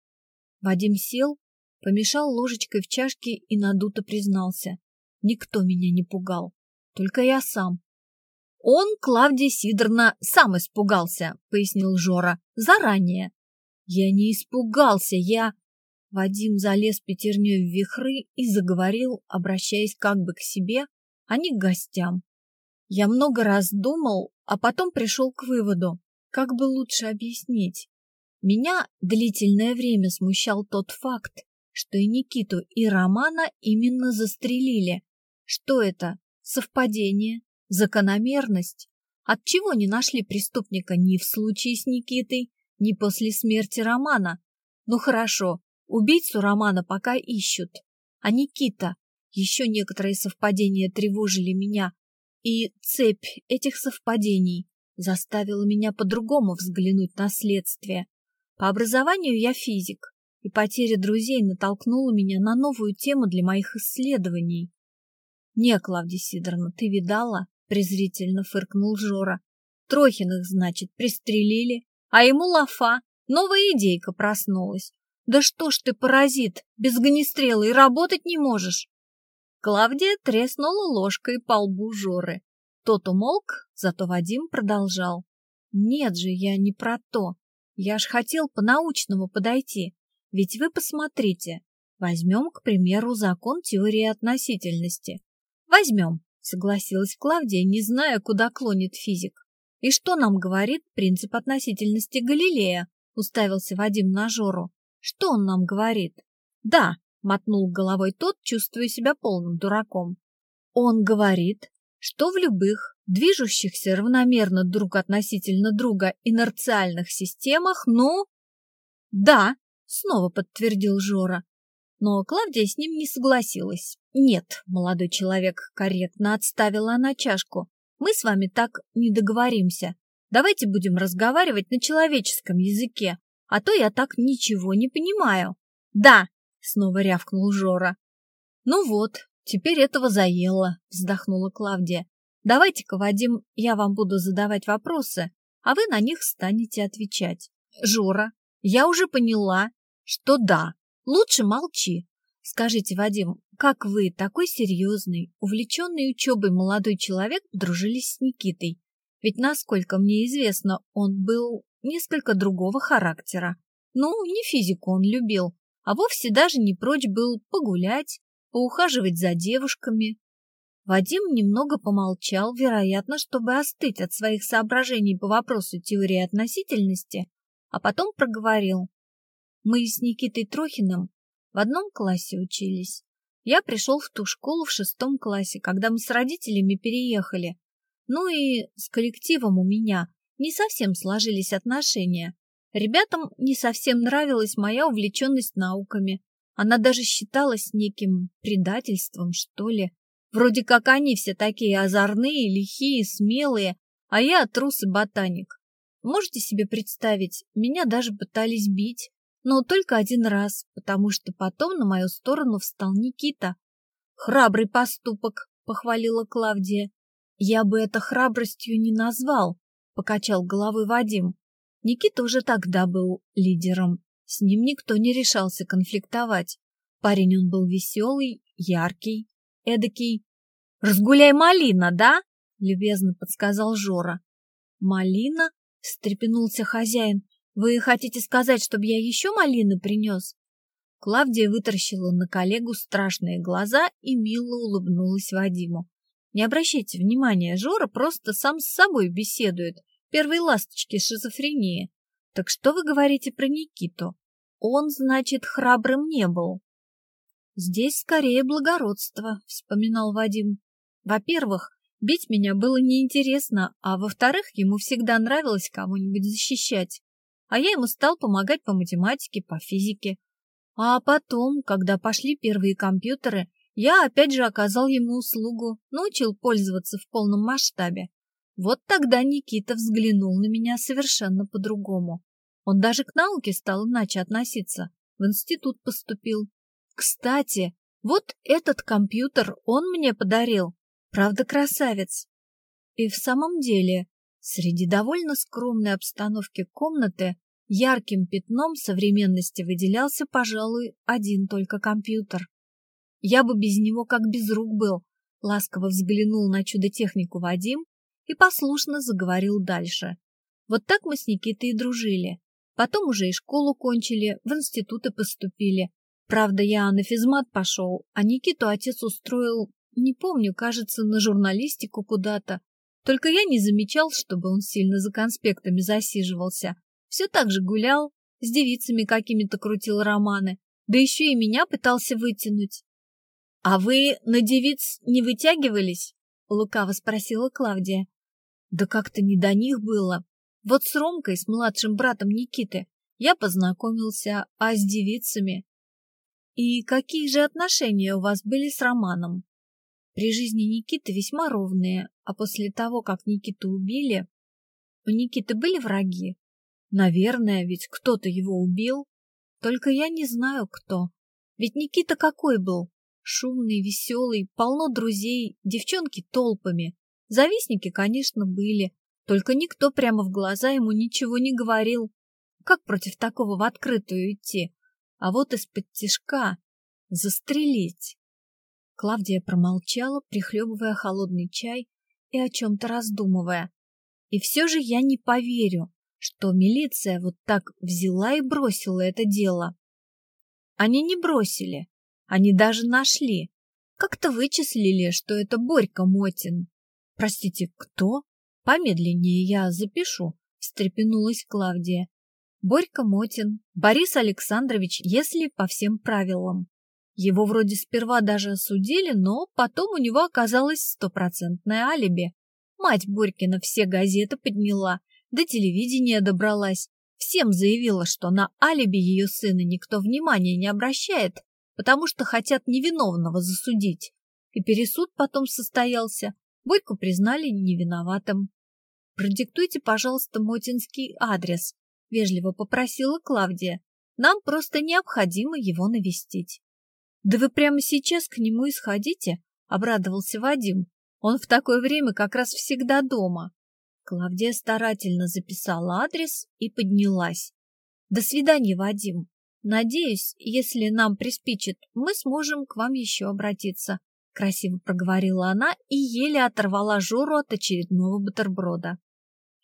Вадим сел, помешал ложечкой в чашке и надуто признался. Никто меня не пугал, только я сам. Он, Клавдия Сидоровна, сам испугался, пояснил Жора, заранее. Я не испугался, я... Вадим залез пятерней в вихры и заговорил, обращаясь как бы к себе, а не к гостям. Я много раз думал, а потом пришел к выводу, как бы лучше объяснить. Меня длительное время смущал тот факт, что и Никиту, и Романа именно застрелили. Что это? Совпадение? Закономерность? Отчего не нашли преступника ни в случае с Никитой, ни после смерти Романа? Ну хорошо, убийцу Романа пока ищут. А Никита? Еще некоторые совпадения тревожили меня. И цепь этих совпадений заставила меня по-другому взглянуть на следствие. По образованию я физик, и потеря друзей натолкнула меня на новую тему для моих исследований. «Не, Клавдия Сидоровна, ты видала?» — презрительно фыркнул Жора. «Трохиных, значит, пристрелили, а ему лафа, новая идейка проснулась. Да что ж ты, паразит, без огнестрела и работать не можешь?» Клавдия треснула ложкой по лбу Жоры. Тот умолк, зато Вадим продолжал. «Нет же, я не про то. Я ж хотел по-научному подойти. Ведь вы посмотрите. Возьмем, к примеру, закон теории относительности. Возьмем, согласилась Клавдия, не зная, куда клонит физик. И что нам говорит принцип относительности Галилея? Уставился Вадим на Жору. Что он нам говорит? Да, мотнул головой тот, чувствуя себя полным дураком. Он говорит, что в любых движущихся равномерно друг относительно друга инерциальных системах, ну... Да, снова подтвердил Жора. Но Клавдия с ним не согласилась. Нет, молодой человек, корректно отставила она чашку. Мы с вами так не договоримся. Давайте будем разговаривать на человеческом языке, а то я так ничего не понимаю. Да, снова рявкнул Жора. Ну вот, Теперь этого заело, вздохнула Клавдия. Давайте-ка, Вадим, я вам буду задавать вопросы, а вы на них станете отвечать. Жора, я уже поняла, что да, лучше молчи. Скажите, Вадим, как вы, такой серьезный, увлеченный учебой молодой человек, дружились с Никитой? Ведь, насколько мне известно, он был несколько другого характера. Ну, не физику он любил, а вовсе даже не прочь был погулять, поухаживать за девушками. Вадим немного помолчал, вероятно, чтобы остыть от своих соображений по вопросу теории относительности, а потом проговорил. Мы с Никитой Трохиным в одном классе учились. Я пришел в ту школу в шестом классе, когда мы с родителями переехали. Ну и с коллективом у меня не совсем сложились отношения. Ребятам не совсем нравилась моя увлеченность науками. Она даже считалась неким предательством, что ли. Вроде как они все такие озорные, лихие, смелые, а я трус и ботаник. Можете себе представить, меня даже пытались бить, но только один раз, потому что потом на мою сторону встал Никита. «Храбрый поступок», — похвалила Клавдия. «Я бы это храбростью не назвал», — покачал головой Вадим. Никита уже тогда был лидером. С ним никто не решался конфликтовать. Парень он был веселый, яркий, эдакий. «Разгуляй малина, да?» — любезно подсказал Жора. «Малина?» — встрепенулся хозяин. «Вы хотите сказать, чтобы я еще малины принес?» Клавдия вытаращила на коллегу страшные глаза и мило улыбнулась Вадиму. «Не обращайте внимания, Жора просто сам с собой беседует. Первые ласточки шизофрении. Так что вы говорите про Никиту? Он, значит, храбрым не был». «Здесь скорее благородство», — вспоминал Вадим. «Во-первых, Бить меня было неинтересно, а во-вторых, ему всегда нравилось кого-нибудь защищать. А я ему стал помогать по математике, по физике. А потом, когда пошли первые компьютеры, я опять же оказал ему услугу, научил пользоваться в полном масштабе. Вот тогда Никита взглянул на меня совершенно по-другому. Он даже к науке стал иначе относиться, в институт поступил. Кстати, вот этот компьютер он мне подарил, Правда, красавец. И в самом деле, среди довольно скромной обстановки комнаты ярким пятном современности выделялся, пожалуй, один только компьютер. Я бы без него как без рук был, ласково взглянул на чудо-технику Вадим и послушно заговорил дальше. Вот так мы с Никитой и дружили. Потом уже и школу кончили, в институты поступили. Правда, я на физмат пошел, а Никиту отец устроил не помню, кажется, на журналистику куда-то. Только я не замечал, чтобы он сильно за конспектами засиживался. Все так же гулял, с девицами какими-то крутил романы, да еще и меня пытался вытянуть. — А вы на девиц не вытягивались? — лукаво спросила Клавдия. — Да как-то не до них было. Вот с Ромкой, с младшим братом Никиты, я познакомился, а с девицами... — И какие же отношения у вас были с Романом? При жизни Никиты весьма ровные, а после того, как Никиту убили... У Никиты были враги? Наверное, ведь кто-то его убил. Только я не знаю, кто. Ведь Никита какой был? Шумный, веселый, полно друзей, девчонки толпами. Завистники, конечно, были. Только никто прямо в глаза ему ничего не говорил. Как против такого в открытую идти? А вот из-под тишка застрелить. Клавдия промолчала, прихлебывая холодный чай и о чем-то раздумывая. И все же я не поверю, что милиция вот так взяла и бросила это дело. Они не бросили, они даже нашли. Как-то вычислили, что это Борька Мотин. Простите, кто? Помедленнее я запишу, встрепенулась Клавдия. Борька Мотин, Борис Александрович, если по всем правилам. Его вроде сперва даже осудили, но потом у него оказалось стопроцентное алиби. Мать Борькина все газеты подняла, до телевидения добралась. Всем заявила, что на алиби ее сына никто внимания не обращает, потому что хотят невиновного засудить. И пересуд потом состоялся. Борьку признали невиноватым. «Продиктуйте, пожалуйста, мотинский адрес», — вежливо попросила Клавдия. «Нам просто необходимо его навестить». «Да вы прямо сейчас к нему и сходите», — обрадовался Вадим. «Он в такое время как раз всегда дома». Клавдия старательно записала адрес и поднялась. «До свидания, Вадим. Надеюсь, если нам приспичит, мы сможем к вам еще обратиться», — красиво проговорила она и еле оторвала Жору от очередного бутерброда.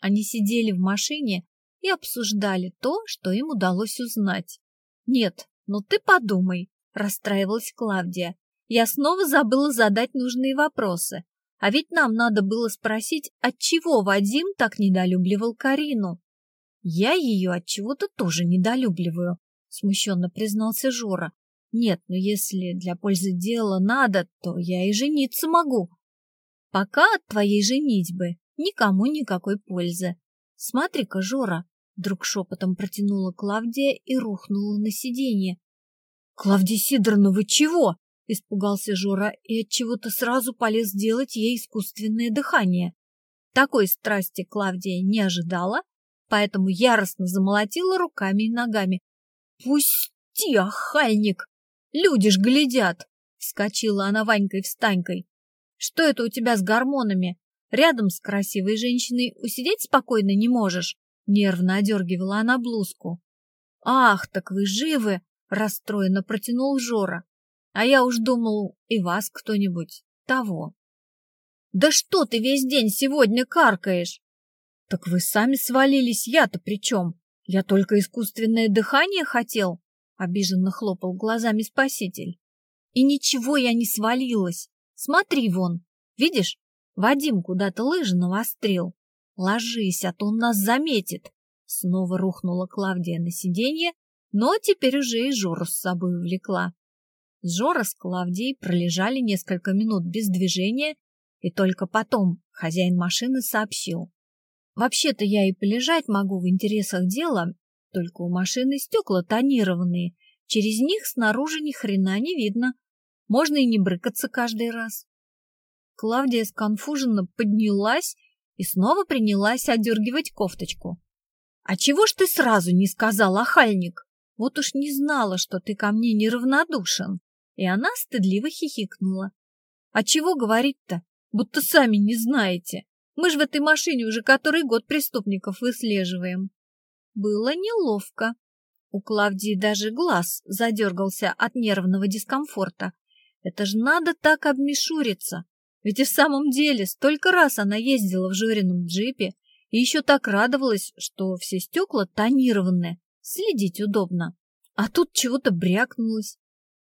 Они сидели в машине и обсуждали то, что им удалось узнать. «Нет, ну ты подумай», расстраивалась Клавдия. Я снова забыла задать нужные вопросы. А ведь нам надо было спросить, отчего Вадим так недолюбливал Карину. Я ее от чего-то тоже недолюбливаю, смущенно признался Жора. Нет, но если для пользы дела надо, то я и жениться могу. Пока от твоей женитьбы никому никакой пользы. Смотри-ка, Жора, вдруг шепотом протянула Клавдия и рухнула на сиденье. Клавдия Сидоровна, вы чего? Испугался Жора и от чего-то сразу полез делать ей искусственное дыхание. Такой страсти Клавдия не ожидала, поэтому яростно замолотила руками и ногами. «Пусти, охальник! Люди ж глядят!» Вскочила она Ванькой-встанькой. «Что это у тебя с гормонами? Рядом с красивой женщиной усидеть спокойно не можешь?» Нервно одергивала она блузку. «Ах, так вы живы!» — расстроенно протянул Жора. «А я уж думал, и вас кто-нибудь того». «Да что ты весь день сегодня каркаешь?» «Так вы сами свалились, я-то при чем? Я только искусственное дыхание хотел», — обиженно хлопал глазами спаситель. «И ничего я не свалилась. Смотри вон, видишь, Вадим куда-то лыжи навострил. Ложись, а то он нас заметит». Снова рухнула Клавдия на сиденье, но теперь уже и Жору с собой увлекла. Жора с Клавдией пролежали несколько минут без движения, и только потом хозяин машины сообщил. Вообще-то я и полежать могу в интересах дела, только у машины стекла тонированные, через них снаружи ни хрена не видно. Можно и не брыкаться каждый раз. Клавдия сконфуженно поднялась и снова принялась одергивать кофточку. «А чего ж ты сразу не сказал, охальник? Вот уж не знала, что ты ко мне неравнодушен». И она стыдливо хихикнула. «А чего говорить-то? Будто сами не знаете. Мы же в этой машине уже который год преступников выслеживаем. Было неловко. У Клавдии даже глаз задергался от нервного дискомфорта. Это ж надо так обмешуриться. Ведь и в самом деле столько раз она ездила в Жорином джипе и еще так радовалась, что все стекла тонированные, следить удобно. А тут чего-то брякнулось.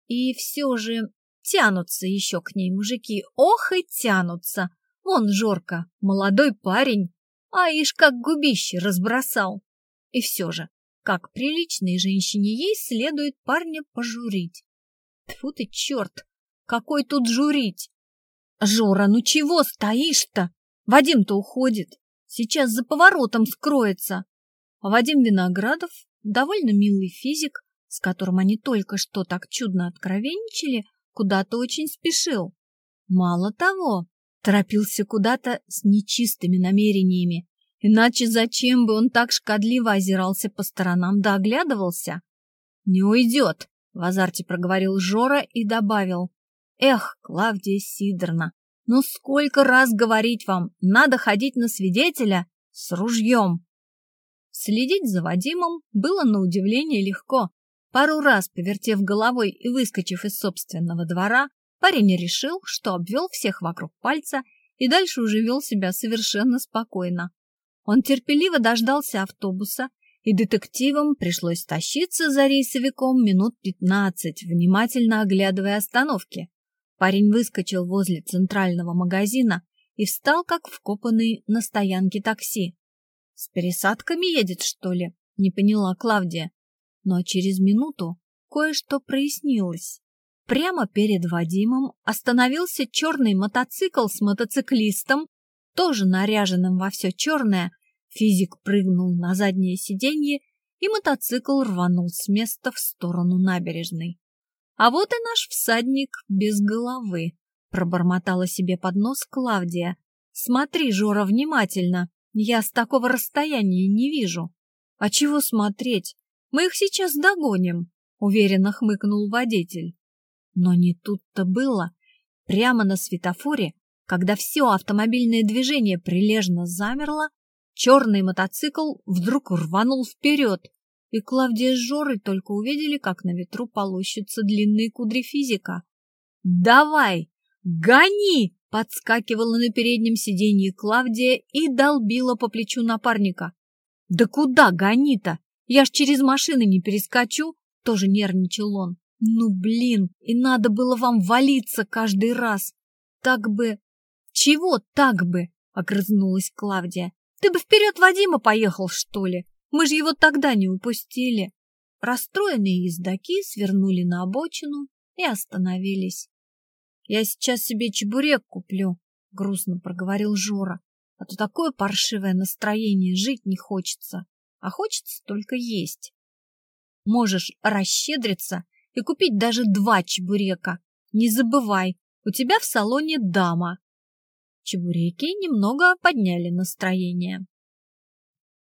И все же тянутся еще к ней мужики, ох и тянутся. Вон Жорка, молодой парень, а ишь как губище разбросал. И все же, как приличной женщине ей следует парня пожурить. Тьфу ты, черт, какой тут журить? Жора, ну чего стоишь-то? Вадим-то уходит. Сейчас за поворотом скроется. А Вадим Виноградов, довольно милый физик, с которым они только что так чудно откровенничали, куда-то очень спешил. Мало того, торопился куда-то с нечистыми намерениями. Иначе зачем бы он так шкодливо озирался по сторонам да оглядывался? «Не уйдет!» — в азарте проговорил Жора и добавил. «Эх, Клавдия Сидорна, ну сколько раз говорить вам, надо ходить на свидетеля с ружьем!» Следить за Вадимом было на удивление легко. Пару раз повертев головой и выскочив из собственного двора, Парень решил, что обвел всех вокруг пальца и дальше уже вел себя совершенно спокойно. Он терпеливо дождался автобуса, и детективам пришлось тащиться за рейсовиком минут пятнадцать, внимательно оглядывая остановки. Парень выскочил возле центрального магазина и встал, как вкопанный на стоянке такси. «С пересадками едет, что ли?» — не поняла Клавдия. Но через минуту кое-что прояснилось. Прямо перед Вадимом остановился черный мотоцикл с мотоциклистом, тоже наряженным во все черное. Физик прыгнул на заднее сиденье, и мотоцикл рванул с места в сторону набережной. А вот и наш всадник без головы, пробормотала себе под нос Клавдия. Смотри, Жора, внимательно. Я с такого расстояния не вижу. А чего смотреть? Мы их сейчас догоним, уверенно хмыкнул водитель. Но не тут-то было. Прямо на светофоре, когда все автомобильное движение прилежно замерло, черный мотоцикл вдруг рванул вперед, и Клавдия с Жорой только увидели, как на ветру полощутся длинные кудри физика. «Давай! Гони!» — подскакивала на переднем сиденье Клавдия и долбила по плечу напарника. «Да куда гони-то? Я ж через машины не перескочу!» — тоже нервничал он. Ну, блин, и надо было вам валиться каждый раз. Так бы... Чего так бы? Огрызнулась Клавдия. Ты бы вперед Вадима поехал, что ли? Мы же его тогда не упустили. расстроенные ездаки свернули на обочину и остановились. «Я сейчас себе чебурек куплю», — грустно проговорил Жора. «А то такое паршивое настроение, жить не хочется, а хочется только есть. Можешь расщедриться и купить даже два чебурека. Не забывай, у тебя в салоне дама». Чебуреки немного подняли настроение.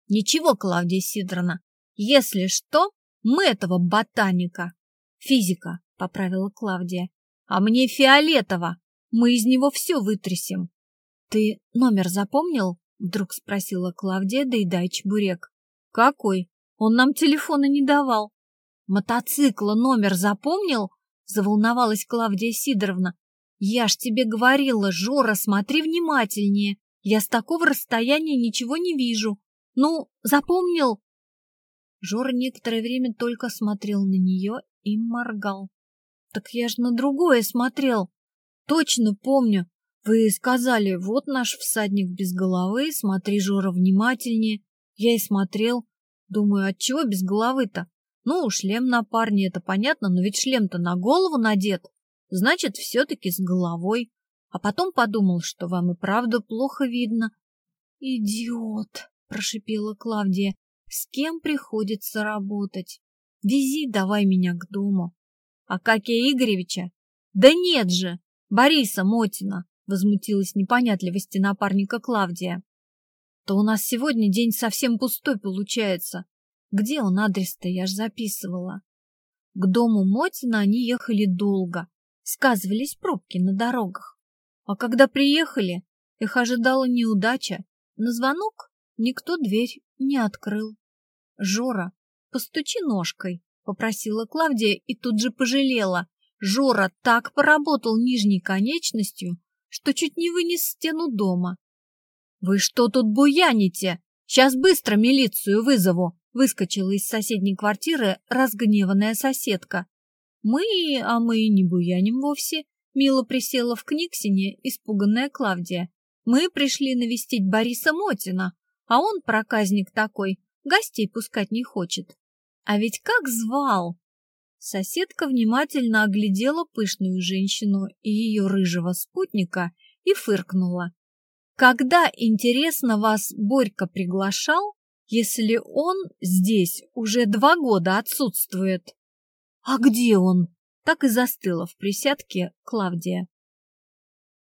«Ничего, Клавдия Сидоровна, если что, мы этого ботаника. Физика, поправила Клавдия. А мне фиолетово. Мы из него все вытрясем. Ты номер запомнил? Вдруг спросила Клавдия, доедая чебурек. Какой? Он нам телефона не давал. Мотоцикла номер запомнил? Заволновалась Клавдия Сидоровна. Я ж тебе говорила, Жора, смотри внимательнее. Я с такого расстояния ничего не вижу. Ну, запомнил? Жора некоторое время только смотрел на нее и моргал. Так я ж на другое смотрел. Точно помню. Вы сказали, вот наш всадник без головы, смотри, Жора, внимательнее. Я и смотрел. Думаю, отчего без головы-то? Ну, шлем на парне, это понятно, но ведь шлем-то на голову надет. Значит, все-таки с головой. А потом подумал, что вам и правда плохо видно. «Идиот!» — прошипела Клавдия. С кем приходится работать? Вези давай меня к дому. Акакия Игоревича? Да нет же! Бориса Мотина! Возмутилась непонятливости напарника Клавдия. То у нас сегодня день совсем пустой получается. Где он адрес-то, я ж записывала. К дому Мотина они ехали долго. Сказывались пробки на дорогах. А когда приехали, их ожидала неудача. На звонок никто дверь не открыл. «Жора, постучи ножкой», — попросила Клавдия и тут же пожалела. Жора так поработал нижней конечностью, что чуть не вынес стену дома. «Вы что тут буяните? Сейчас быстро милицию вызову!» Выскочила из соседней квартиры разгневанная соседка. «Мы, а мы не буяним вовсе», — мило присела в книгсине испуганная Клавдия. «Мы пришли навестить Бориса Мотина, а он, проказник такой, гостей пускать не хочет. А ведь как звал? Соседка внимательно оглядела пышную женщину и ее рыжего спутника и фыркнула. Когда, интересно, вас Борька приглашал, если он здесь уже два года отсутствует? А где он? Так и застыла в присядке Клавдия.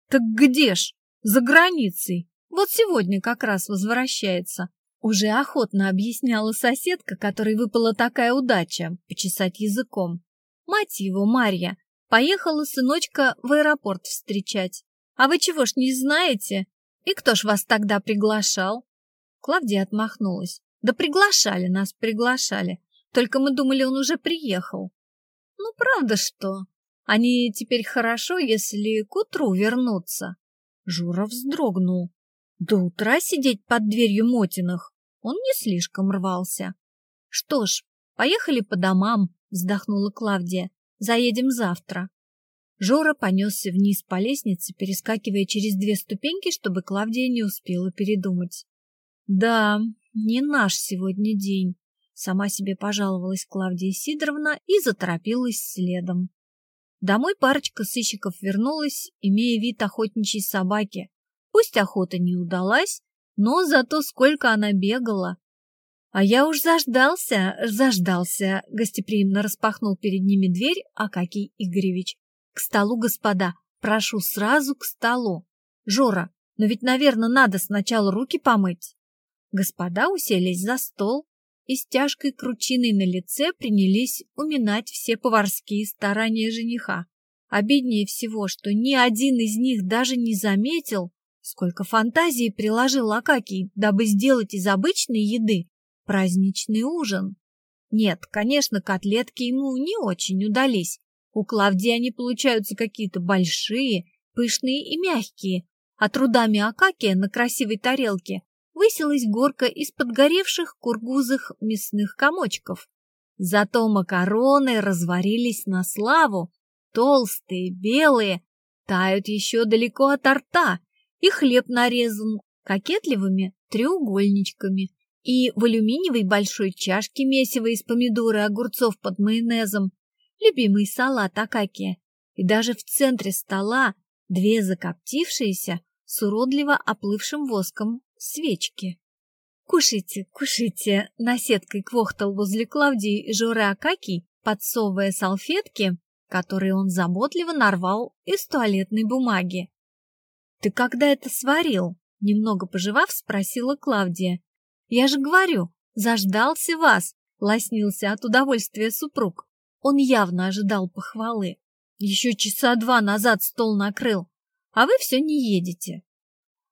Так где ж? За границей. Вот сегодня как раз возвращается. Уже охотно объясняла соседка, которой выпала такая удача — почесать языком. Мать его, Марья, поехала сыночка в аэропорт встречать. А вы чего ж не знаете? И кто ж вас тогда приглашал? Клавдия отмахнулась. Да приглашали нас, приглашали. Только мы думали, он уже приехал. Ну, правда что? Они теперь хорошо, если к утру вернутся. Жура вздрогнул. До утра сидеть под дверью Мотиных он не слишком рвался. Что ж, поехали по домам, вздохнула Клавдия. Заедем завтра. Жора понесся вниз по лестнице, перескакивая через две ступеньки, чтобы Клавдия не успела передумать. Да, не наш сегодня день, сама себе пожаловалась Клавдия Сидоровна и заторопилась следом. Домой парочка сыщиков вернулась, имея вид охотничьей собаки, Пусть охота не удалась, но зато сколько она бегала. А я уж заждался, заждался, гостеприимно распахнул перед ними дверь Акакий Игоревич. К столу, господа, прошу сразу к столу. Жора, но ведь, наверное, надо сначала руки помыть. Господа уселись за стол и с тяжкой кручиной на лице принялись уминать все поварские старания жениха. Обиднее всего, что ни один из них даже не заметил, Сколько фантазии приложил Акакий, дабы сделать из обычной еды праздничный ужин. Нет, конечно, котлетки ему не очень удались. У Клавдии они получаются какие-то большие, пышные и мягкие, а трудами Акакия на красивой тарелке высилась горка из подгоревших кургузых мясных комочков. Зато макароны разварились на славу, толстые, белые, тают еще далеко от рта, и хлеб нарезан кокетливыми треугольничками, И в алюминиевой большой чашке месиво из помидор и огурцов под майонезом, любимый салат Акакия, и даже в центре стола две закоптившиеся с уродливо оплывшим воском свечки. «Кушайте, кушайте!» — наседкой квохтал возле Клавдии Жоры Акакий, подсовывая салфетки, которые он заботливо нарвал из туалетной бумаги. «Ты когда это сварил?» — немного пожевав, спросила Клавдия. «Я же говорю, заждался вас!» — лоснился от удовольствия супруг. Он явно ожидал похвалы. Еще часа два назад стол накрыл, а вы все не едете.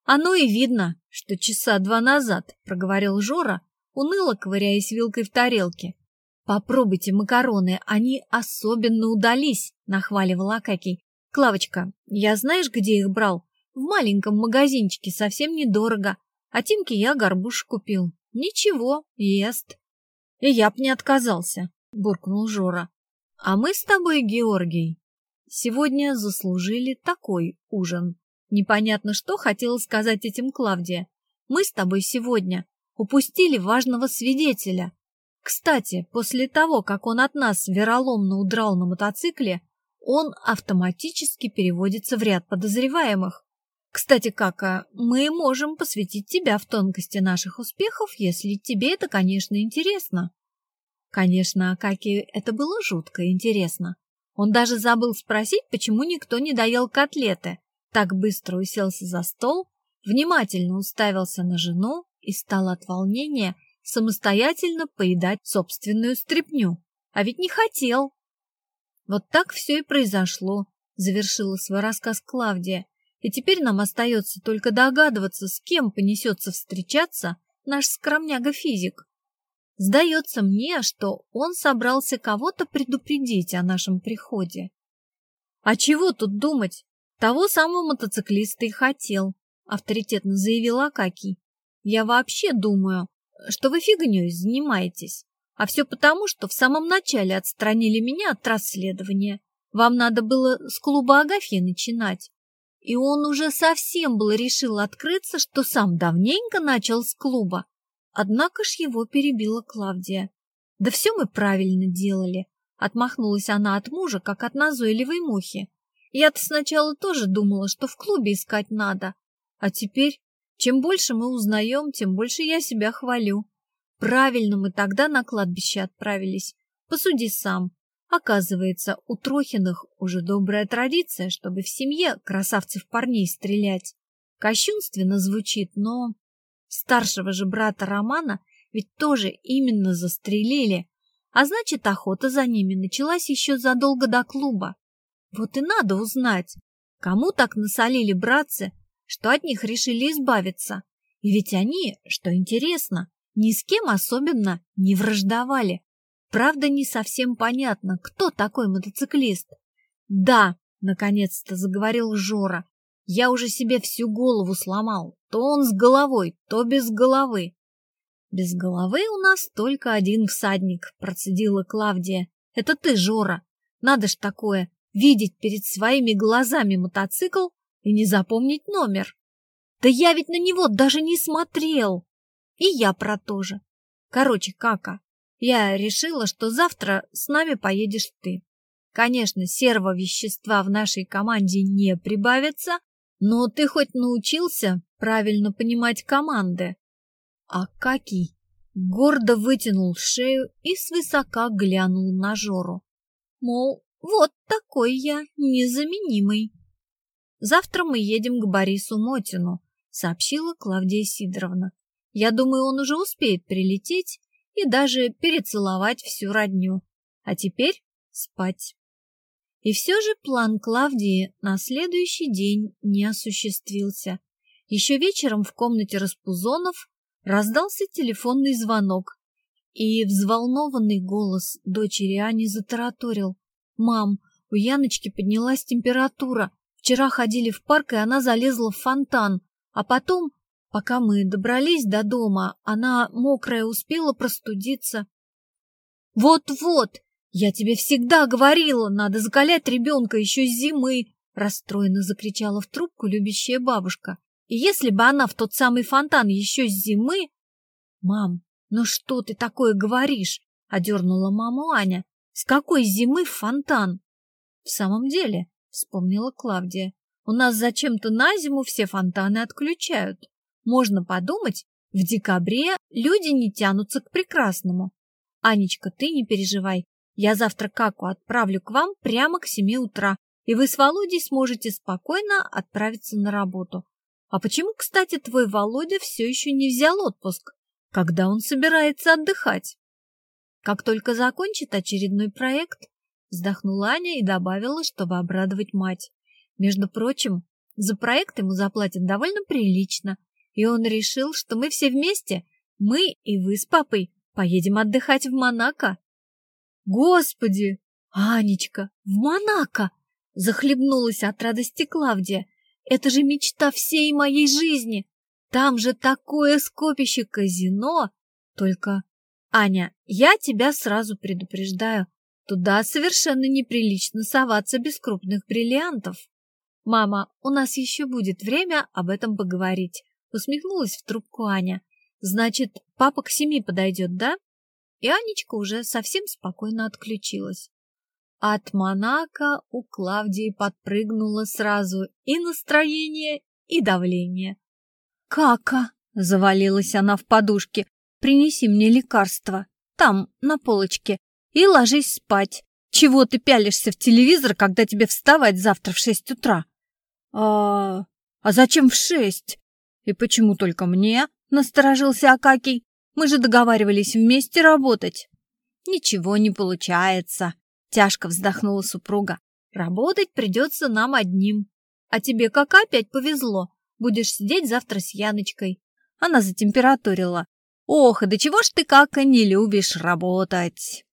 Оно и видно, что часа два назад, проговорил Жора, уныло ковыряясь вилкой в тарелке. Попробуйте макароны, они особенно удались, нахваливал Акакий. Клавочка, я знаешь, где их брал? В маленьком магазинчике, совсем недорого. А Тимке я горбуш купил. Ничего, ест. И я б не отказался, буркнул Жора. А мы с тобой, Георгий, сегодня заслужили такой ужин. Непонятно, что хотела сказать этим Клавдия. Мы с тобой сегодня упустили важного свидетеля. Кстати, после того, как он от нас вероломно удрал на мотоцикле, он автоматически переводится в ряд подозреваемых. Кстати, Кака, мы можем посвятить тебя в тонкости наших успехов, если тебе это, конечно, интересно. Конечно, Акаки это было жутко интересно. Он даже забыл спросить, почему никто не доел котлеты. Так быстро уселся за стол, внимательно уставился на жену и стал от волнения самостоятельно поедать собственную стряпню. А ведь не хотел. Вот так все и произошло, завершила свой рассказ Клавдия. И теперь нам остается только догадываться, с кем понесется встречаться наш скромняга-физик. Сдается мне, что он собрался кого-то предупредить о нашем приходе. А чего тут думать? Того самого мотоциклиста и хотел, авторитетно заявил Акакий. Я вообще думаю, что вы фигней занимаетесь. А все потому, что в самом начале отстранили меня от расследования. Вам надо было с клуба Агафья начинать. И он уже совсем было решил открыться, что сам давненько начал с клуба. Однако ж его перебила Клавдия. «Да все мы правильно делали», — отмахнулась она от мужа, как от назойливой мухи. «Я-то сначала тоже думала, что в клубе искать надо. А теперь, чем больше мы узнаем, тем больше я себя хвалю. Правильно мы тогда на кладбище отправились. Посуди сам. Оказывается, у Трохиных уже добрая традиция, чтобы в семье красавцев парней стрелять. Кощунственно звучит, но Старшего же брата Романа ведь тоже именно застрелили, а значит, охота за ними началась еще задолго до клуба. Вот и надо узнать, кому так насолили братцы, что от них решили избавиться. И ведь они, что интересно, ни с кем особенно не враждовали. Правда, не совсем понятно, кто такой мотоциклист. Да, наконец-то заговорил Жора, я уже себе всю голову сломал. То он с головой, то без головы. Без головы у нас только один всадник, процедила Клавдия. Это ты, Жора. Надо ж такое, видеть перед своими глазами мотоцикл и не запомнить номер. Да я ведь на него даже не смотрел. И я про то же. Короче, Кака, я решила, что завтра с нами поедешь ты. Конечно, серого вещества в нашей команде не прибавится, но ты хоть научился правильно понимать команды? А Какий гордо вытянул шею и свысока глянул на Жору. Мол, вот такой я незаменимый. Завтра мы едем к Борису Мотину, сообщила Клавдия Сидоровна. Я думаю, он уже успеет прилететь и даже перецеловать всю родню. А теперь спать. И все же план Клавдии на следующий день не осуществился. Еще вечером в комнате Распузонов раздался телефонный звонок, и взволнованный голос дочери Ани затараторил. «Мам, у Яночки поднялась температура. Вчера ходили в парк, и она залезла в фонтан. А потом, пока мы добрались до дома, она, мокрая, успела простудиться». «Вот-вот!» «Я тебе всегда говорила, надо закалять ребенка еще с зимы!» Расстроенно закричала в трубку любящая бабушка. И если бы она в тот самый фонтан еще с зимы... Мам, ну что ты такое говоришь? Одернула маму Аня. С какой зимы фонтан? В самом деле, вспомнила Клавдия, у нас зачем-то на зиму все фонтаны отключают. Можно подумать, в декабре люди не тянутся к прекрасному. Анечка, ты не переживай. Я завтра Каку отправлю к вам прямо к семи утра, и вы с Володей сможете спокойно отправиться на работу. А почему, кстати, твой Володя все еще не взял отпуск? Когда он собирается отдыхать? Как только закончит очередной проект, вздохнула Аня и добавила, чтобы обрадовать мать. Между прочим, за проект ему заплатят довольно прилично, и он решил, что мы все вместе, мы и вы с папой, поедем отдыхать в Монако. Господи, Анечка, в Монако! Захлебнулась от радости Клавдия. Это же мечта всей моей жизни. Там же такое скопище казино. Только, Аня, я тебя сразу предупреждаю. Туда совершенно неприлично соваться без крупных бриллиантов. Мама, у нас еще будет время об этом поговорить. Усмехнулась в трубку Аня. Значит, папа к семи подойдет, да? И Анечка уже совсем спокойно отключилась. От Монако у Клавдии подпрыгнуло сразу и настроение, и давление. «Кака!» — завалилась она в подушке. «Принеси мне лекарство. Там, на полочке. И ложись спать. Чего ты пялишься в телевизор, когда тебе вставать завтра в шесть утра?» «А... а зачем в шесть? И почему только мне?» — насторожился Акакий. «Мы же договаривались вместе работать». «Ничего не получается», Тяжко вздохнула супруга. Работать придется нам одним. А тебе как опять повезло. Будешь сидеть завтра с Яночкой. Она затемпературила. Ох, да чего ж ты, как не любишь работать.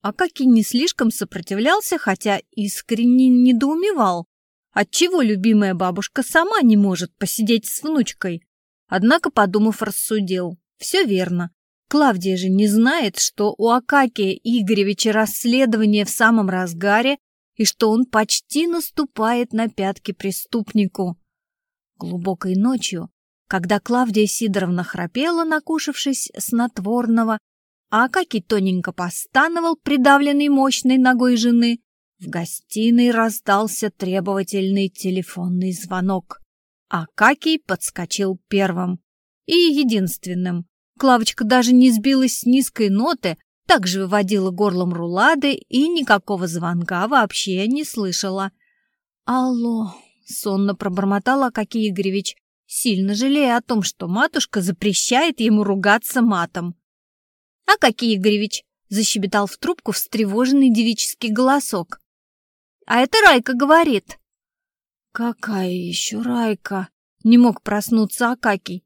А как и не слишком сопротивлялся, хотя искренне недоумевал. Отчего любимая бабушка сама не может посидеть с внучкой? Однако, подумав, рассудил. Все верно. Клавдия же не знает, что у Акакия Игоревича расследование в самом разгаре и что он почти наступает на пятки преступнику. Глубокой ночью, когда Клавдия Сидоровна храпела, накушавшись снотворного, а Акакий тоненько постановал, придавленный мощной ногой жены, в гостиной раздался требовательный телефонный звонок. Акакий подскочил первым и единственным. Клавочка даже не сбилась с низкой ноты, также выводила горлом рулады и никакого звонка вообще не слышала. «Алло!» — сонно пробормотал Акакий Игоревич, сильно жалея о том, что матушка запрещает ему ругаться матом. «Акакий Игоревич!» — защебетал в трубку встревоженный девический голосок. «А это Райка говорит!» «Какая еще Райка?» — не мог проснуться Акакий.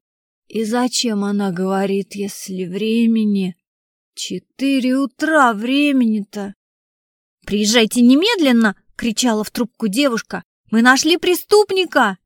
И зачем она говорит, если времени? Четыре утра времени-то. «Приезжайте немедленно!» — кричала в трубку девушка. «Мы нашли преступника!»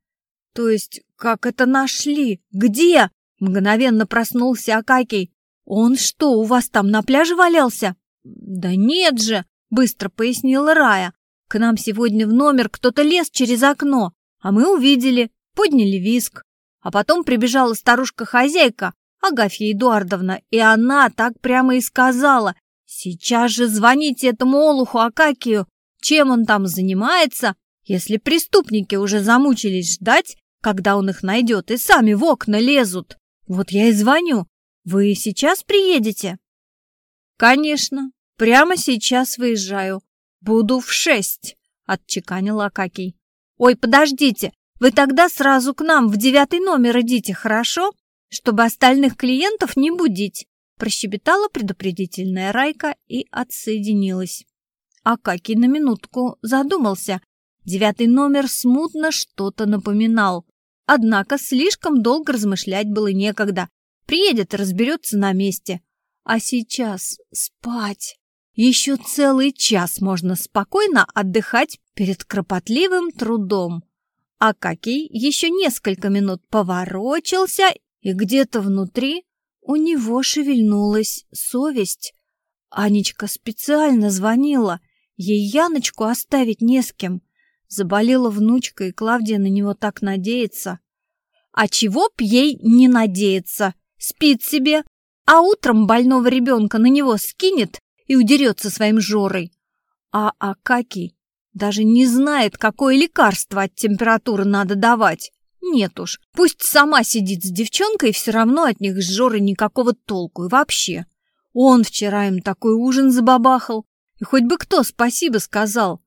«То есть, как это нашли? Где?» Мгновенно проснулся Акакий. «Он что, у вас там на пляже валялся?» «Да нет же!» — быстро пояснила Рая. «К нам сегодня в номер кто-то лез через окно, а мы увидели, подняли виск. А потом прибежала старушка-хозяйка, Агафья Эдуардовна, и она так прямо и сказала, «Сейчас же звоните этому олуху Акакию, чем он там занимается, если преступники уже замучились ждать, когда он их найдет, и сами в окна лезут. Вот я и звоню. Вы сейчас приедете?» «Конечно, прямо сейчас выезжаю. Буду в шесть», — отчеканил Акакий. «Ой, подождите, вы тогда сразу к нам в девятый номер идите, хорошо? Чтобы остальных клиентов не будить. Прощебетала предупредительная Райка и отсоединилась. Акакий на минутку задумался. Девятый номер смутно что-то напоминал. Однако слишком долго размышлять было некогда. Приедет и разберется на месте. А сейчас спать. Еще целый час можно спокойно отдыхать перед кропотливым трудом. Акакий еще несколько минут поворочился, и где-то внутри у него шевельнулась совесть. Анечка специально звонила, ей Яночку оставить не с кем. Заболела внучка, и Клавдия на него так надеется. А чего б ей не надеяться? Спит себе, а утром больного ребенка на него скинет и удерется своим Жорой. А Акакий даже не знает, какое лекарство от температуры надо давать. Нет уж, пусть сама сидит с девчонкой, все равно от них с Жорой никакого толку и вообще. Он вчера им такой ужин забабахал, и хоть бы кто спасибо сказал.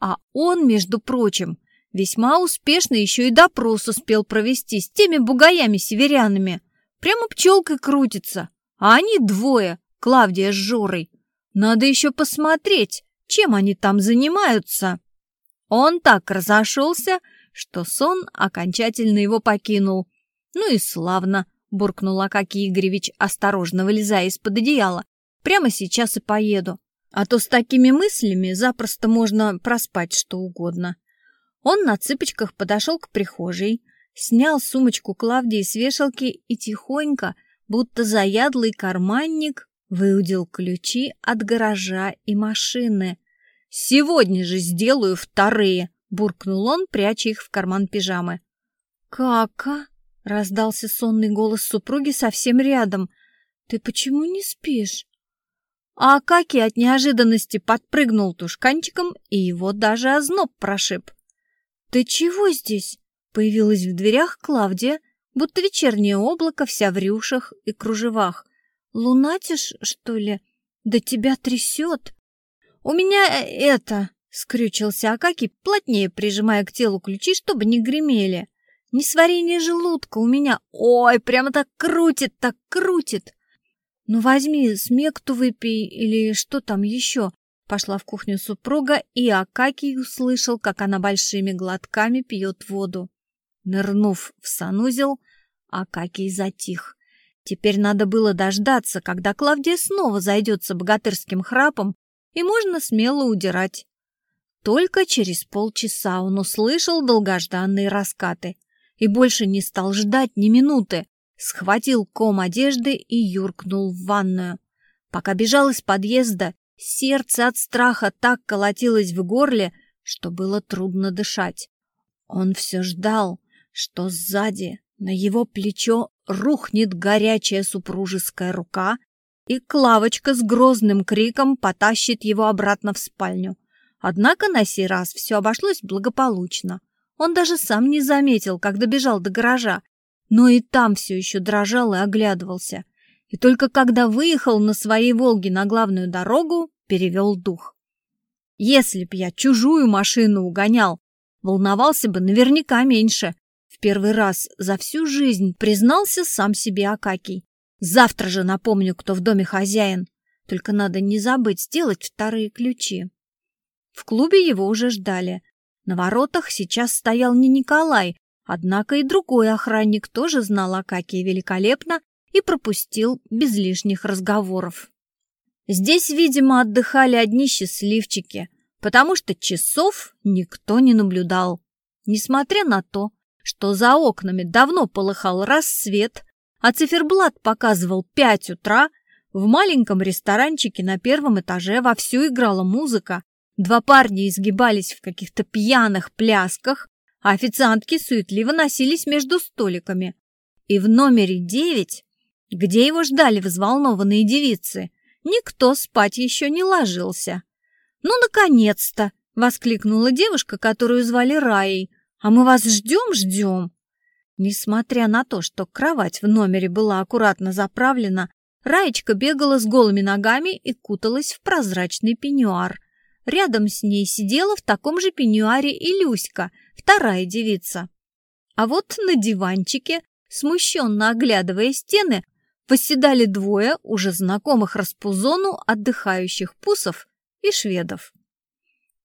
А он, между прочим, весьма успешно еще и допрос успел провести с теми бугаями-северянами. Прямо пчелкой крутится, а они двое, Клавдия с Жорой. Надо еще посмотреть, чем они там занимаются. Он так разошелся, что сон окончательно его покинул. Ну и славно, буркнул Акакий Игоревич, осторожно вылезая из-под одеяла. Прямо сейчас и поеду. А то с такими мыслями запросто можно проспать что угодно. Он на цыпочках подошел к прихожей, снял сумочку Клавдии с вешалки и тихонько, будто заядлый карманник, выудил ключи от гаража и машины. «Сегодня же сделаю вторые!» — буркнул он, пряча их в карман пижамы. «Кака!» — раздался сонный голос супруги совсем рядом. «Ты почему не спишь?» А Акаки от неожиданности подпрыгнул тушканчиком, и его даже озноб прошиб. «Ты чего здесь?» — появилась в дверях Клавдия, будто вечернее облако вся в рюшах и кружевах. «Лунатишь, что ли? Да тебя трясет!» «У меня э, это...» — скрючился Акаки, плотнее прижимая к телу ключи, чтобы не гремели. «Несварение желудка у меня... Ой, прямо так крутит, так крутит!» «Ну возьми, смекту выпей или что там еще?» Пошла в кухню супруга, и Акакий услышал, как она большими глотками пьет воду. Нырнув в санузел, Акакий затих. Теперь надо было дождаться, когда Клавдия снова зайдется богатырским храпом, и можно смело удирать. Только через полчаса он услышал долгожданные раскаты и больше не стал ждать ни минуты, схватил ком одежды и юркнул в ванную. Пока бежал из подъезда, сердце от страха так колотилось в горле, что было трудно дышать. Он все ждал, что сзади на его плечо рухнет горячая супружеская рука, и Клавочка с грозным криком потащит его обратно в спальню. Однако на сей раз все обошлось благополучно. Он даже сам не заметил, как добежал до гаража, но и там все еще дрожал и оглядывался. И только когда выехал на своей «Волге» на главную дорогу, перевел дух. Если б я чужую машину угонял, волновался бы наверняка меньше. В первый раз за всю жизнь признался сам себе Акакий. Завтра же напомню, кто в доме хозяин. Только надо не забыть сделать вторые ключи. В клубе его уже ждали. На воротах сейчас стоял не Николай, Однако и другой охранник тоже знал Акакия великолепно и пропустил без лишних разговоров. Здесь, видимо, отдыхали одни счастливчики, потому что часов никто не наблюдал. Несмотря на то, что за окнами давно полыхал рассвет, а циферблат показывал пять утра, в маленьком ресторанчике на первом этаже вовсю играла музыка, два парня изгибались в каких-то пьяных плясках, а официантки суетливо носились между столиками. И в номере девять, где его ждали взволнованные девицы, никто спать еще не ложился. «Ну, наконец-то!» — воскликнула девушка, которую звали Раей. «А мы вас ждем, ждем!» Несмотря на то, что кровать в номере была аккуратно заправлена, Раечка бегала с голыми ногами и куталась в прозрачный пеньюар. Рядом с ней сидела в таком же пеньюаре и Люська — вторая девица. А вот на диванчике, смущенно оглядывая стены, восседали двое уже знакомых Распузону отдыхающих пусов и шведов.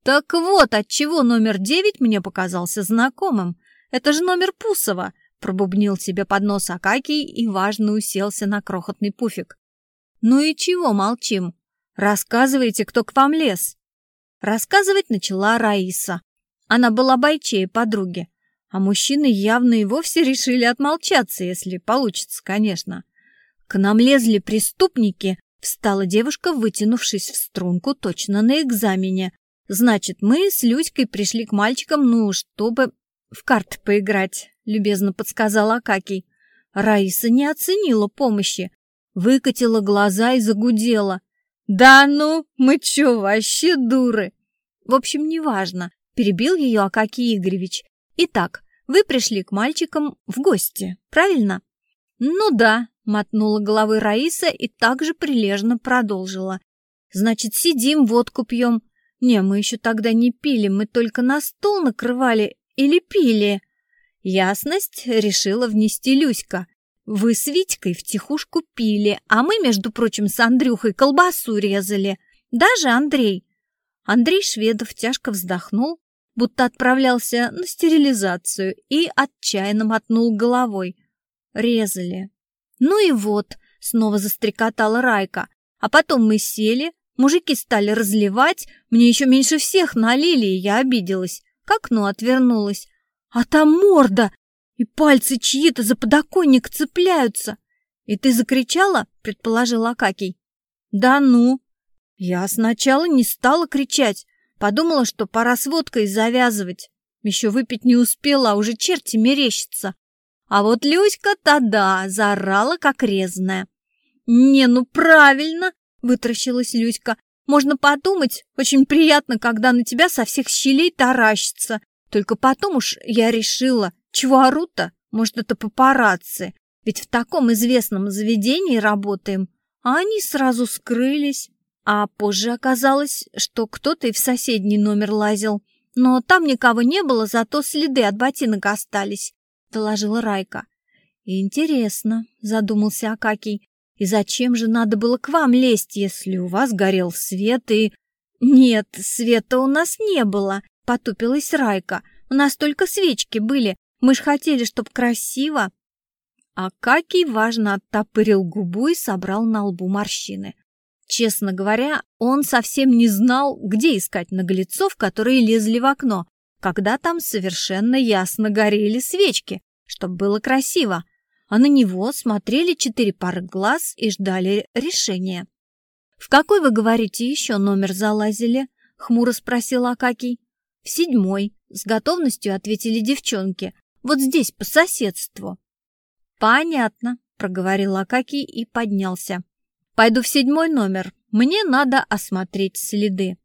Так вот, отчего номер девять мне показался знакомым. Это же номер Пусова, пробубнил себе под нос Акакий и важно уселся на крохотный пуфик. Ну и чего молчим? Рассказывайте, кто к вам лез. Рассказывать начала Раиса, она была бойчее подруги, а мужчины явно и вовсе решили отмолчаться, если получится, конечно. К нам лезли преступники, встала девушка, вытянувшись в струнку точно на экзамене. Значит, мы с Люськой пришли к мальчикам, ну, чтобы в карты поиграть, любезно подсказал Акакий. Раиса не оценила помощи. выкатила глаза и загудела. «Да ну, мы чё, вообще дуры?» В общем, неважно, перебил ее Акакий Игоревич. «Итак, вы пришли к мальчикам в гости, правильно?» «Ну да», — мотнула головой Раиса и также прилежно продолжила. «Значит, сидим, водку пьем. Не, мы еще тогда не пили, мы только на стол накрывали или пили?» Ясность решила внести Люська. Вы с Витькой втихушку пили, а мы, между прочим, с Андрюхой колбасу резали. Даже Андрей. Андрей Шведов тяжко вздохнул, будто отправлялся на стерилизацию и отчаянно мотнул головой. Резали. Ну и вот, снова застрекотала Райка. А потом мы сели, мужики стали разливать, мне еще меньше всех налили, и я обиделась. К окну отвернулась. А там морда! И пальцы чьи-то за подоконник цепляются. И ты закричала, предположил Акакий. Да ну. Я сначала не стала кричать. Подумала, что пора с водкой завязывать. Еще выпить не успела, а уже черти мерещится. А вот Люська-то да, заорала как резная. «Не, ну правильно!» — вытращилась Люська. «Можно подумать, очень приятно, когда на тебя со всех щелей таращится. Только потом уж я решила, чего орут-то? Может, это папарацци? Ведь в таком известном заведении работаем, а они сразу скрылись. А позже оказалось, что кто-то и в соседний номер лазил. Но там никого не было, зато следы от ботинок остались, доложила Райка. Интересно, задумался Акакий. И зачем же надо было к вам лезть, если у вас горел свет и... Нет, света у нас не было, потупилась Райка. У нас только свечки были, мы ж хотели, чтоб красиво. А Акакий важно оттопырил губу и собрал на лбу морщины. Честно говоря, он совсем не знал, где искать наглецов, которые лезли в окно, когда там совершенно ясно горели свечки, чтобы было красиво, а на него смотрели четыре пары глаз и ждали решения. «В какой, вы говорите, еще номер залазили?» — хмуро спросил Акакий. «В седьмой», — с готовностью ответили девчонки. Вот здесь, по соседству». «Понятно», — проговорил Акакий и поднялся. «Пойду в седьмой номер. Мне надо осмотреть следы».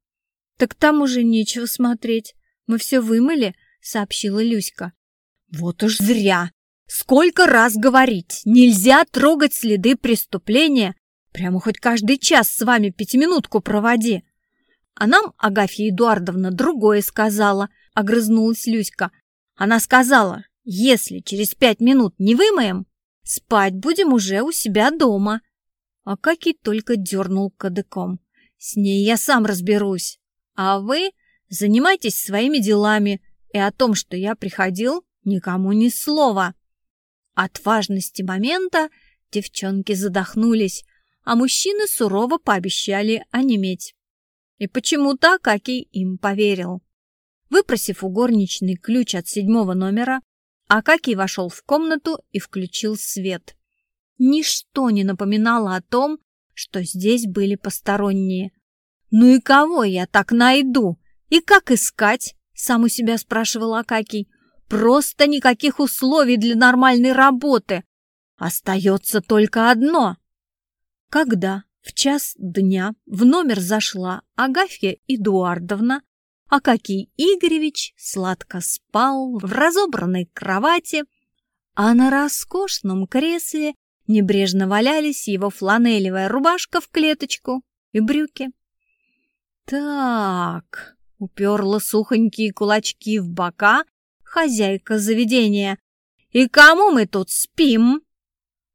«Так там уже нечего смотреть. Мы все вымыли», — сообщила Люська. «Вот уж зря! Сколько раз говорить! Нельзя трогать следы преступления! Прямо хоть каждый час с вами пятиминутку проводи!» А нам Агафья Эдуардовна другое сказала, огрызнулась Люська. Она сказала, если через пять минут не вымоем, спать будем уже у себя дома. А Каки только дернул кадыком. С ней я сам разберусь. А вы занимайтесь своими делами, и о том, что я приходил, никому ни слова. От важности момента девчонки задохнулись, а мужчины сурово пообещали онеметь. И почему-то Акакий им поверил. Выпросив у горничной ключ от седьмого номера, Акакий вошел в комнату и включил свет. Ничто не напоминало о том, что здесь были посторонние. «Ну и кого я так найду? И как искать?» — сам у себя спрашивал Акакий. «Просто никаких условий для нормальной работы. Остается только одно». Когда в час дня в номер зашла Агафья Эдуардовна, Акакий Игоревич сладко спал в разобранной кровати, а на роскошном кресле небрежно валялись его фланелевая рубашка в клеточку и брюки. «Так», — уперла сухонькие кулачки в бока хозяйка заведения, «и кому мы тут спим?»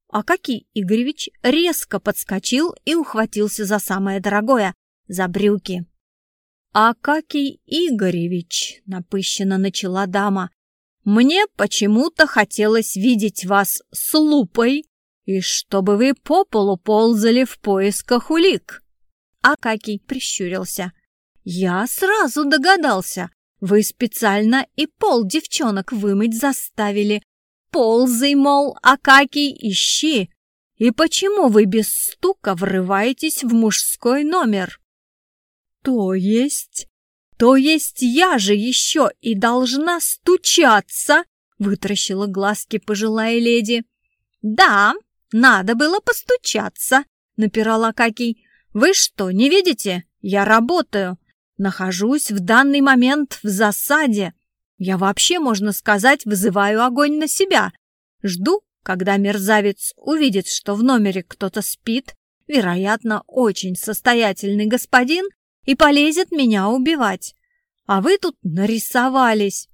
Акакий Игоревич резко подскочил и ухватился за самое дорогое — за брюки. «Акакий Игоревич», — напыщенно начала дама, — «мне почему-то хотелось видеть вас с лупой, и чтобы вы по полу ползали в поисках улик». Акакий прищурился. «Я сразу догадался. Вы специально и пол девчонок вымыть заставили. Ползай, мол, Акакий, ищи. И почему вы без стука врываетесь в мужской номер?» То есть? То есть я же еще и должна стучаться? Вытращила глазки пожилая леди. Да, Надо было постучаться, напирал Акакий. Вы что, не видите? Я работаю. Нахожусь в данный момент в засаде. Я вообще, можно сказать, вызываю огонь на себя. Жду, когда мерзавец увидит, что в номере кто-то спит, вероятно, очень состоятельный господин, и полезет меня убивать. А вы тут нарисовались.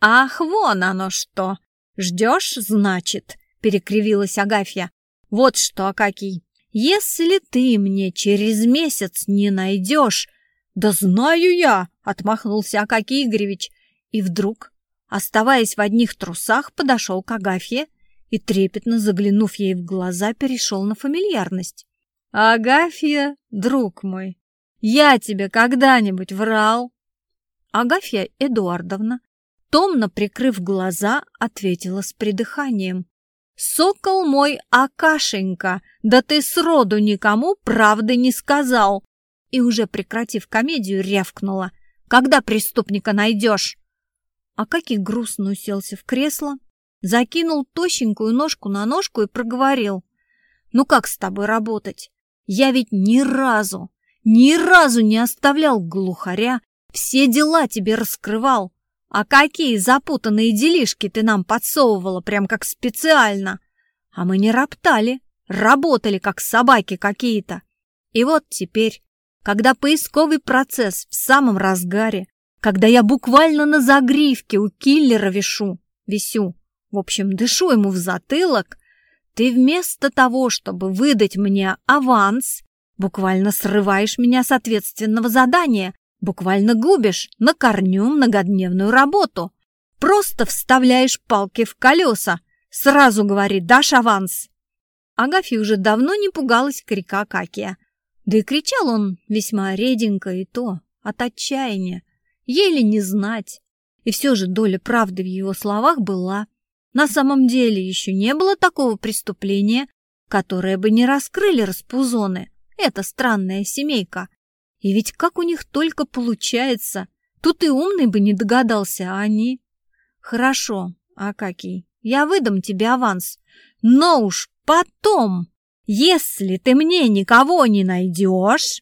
Ах, вон оно что! Ждешь, значит, перекривилась Агафья. Вот что, Акакий, если ты мне через месяц не найдешь... Да знаю я, отмахнулся Акакий Игоревич. И вдруг, оставаясь в одних трусах, подошел к Агафье и, трепетно заглянув ей в глаза, перешел на фамильярность. «Агафья, друг мой, я тебе когда-нибудь врал?» Агафья Эдуардовна, томно прикрыв глаза, ответила с придыханием. «Сокол мой Акашенька, да ты сроду никому правды не сказал!» И уже прекратив комедию, рявкнула. «Когда преступника найдешь?» Акакий грустно уселся в кресло, закинул тощенькую ножку на ножку и проговорил. «Ну как с тобой работать? Я ведь ни разу, ни разу не оставлял глухаря, все дела тебе раскрывал. А какие запутанные делишки ты нам подсовывала, прям как специально. А мы не роптали, работали как собаки какие-то. И вот теперь, когда поисковый процесс в самом разгаре, когда я буквально на загривке у киллера вишу, висю, в общем, дышу ему в затылок, ты вместо того, чтобы выдать мне аванс, буквально срываешь меня с ответственного задания, буквально губишь на корню многодневную работу. Просто вставляешь палки в колеса, сразу говори «дашь аванс». Агафья уже давно не пугалась крика Какия. Да и кричал он весьма реденько и то, от отчаяния, еле не знать. И все же доля правды в его словах была – на самом деле еще не было такого преступления, которое бы не раскрыли распузоны. Это странная семейка. И ведь как у них только получается. Тут и умный бы не догадался, а они... Хорошо, Акакий, я выдам тебе аванс. Но уж потом, если ты мне никого не найдешь...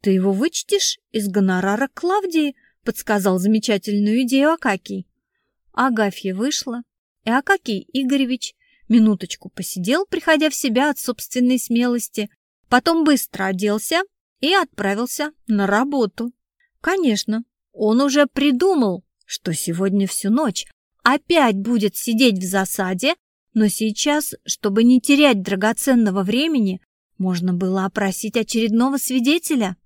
Ты его вычтешь из гонорара Клавдии, подсказал замечательную идею Акакий. Агафья вышла, и Акакий Игоревич минуточку посидел, приходя в себя от собственной смелости, потом быстро оделся и отправился на работу. Конечно, он уже придумал, что сегодня всю ночь опять будет сидеть в засаде, но сейчас, чтобы не терять драгоценного времени, можно было опросить очередного свидетеля.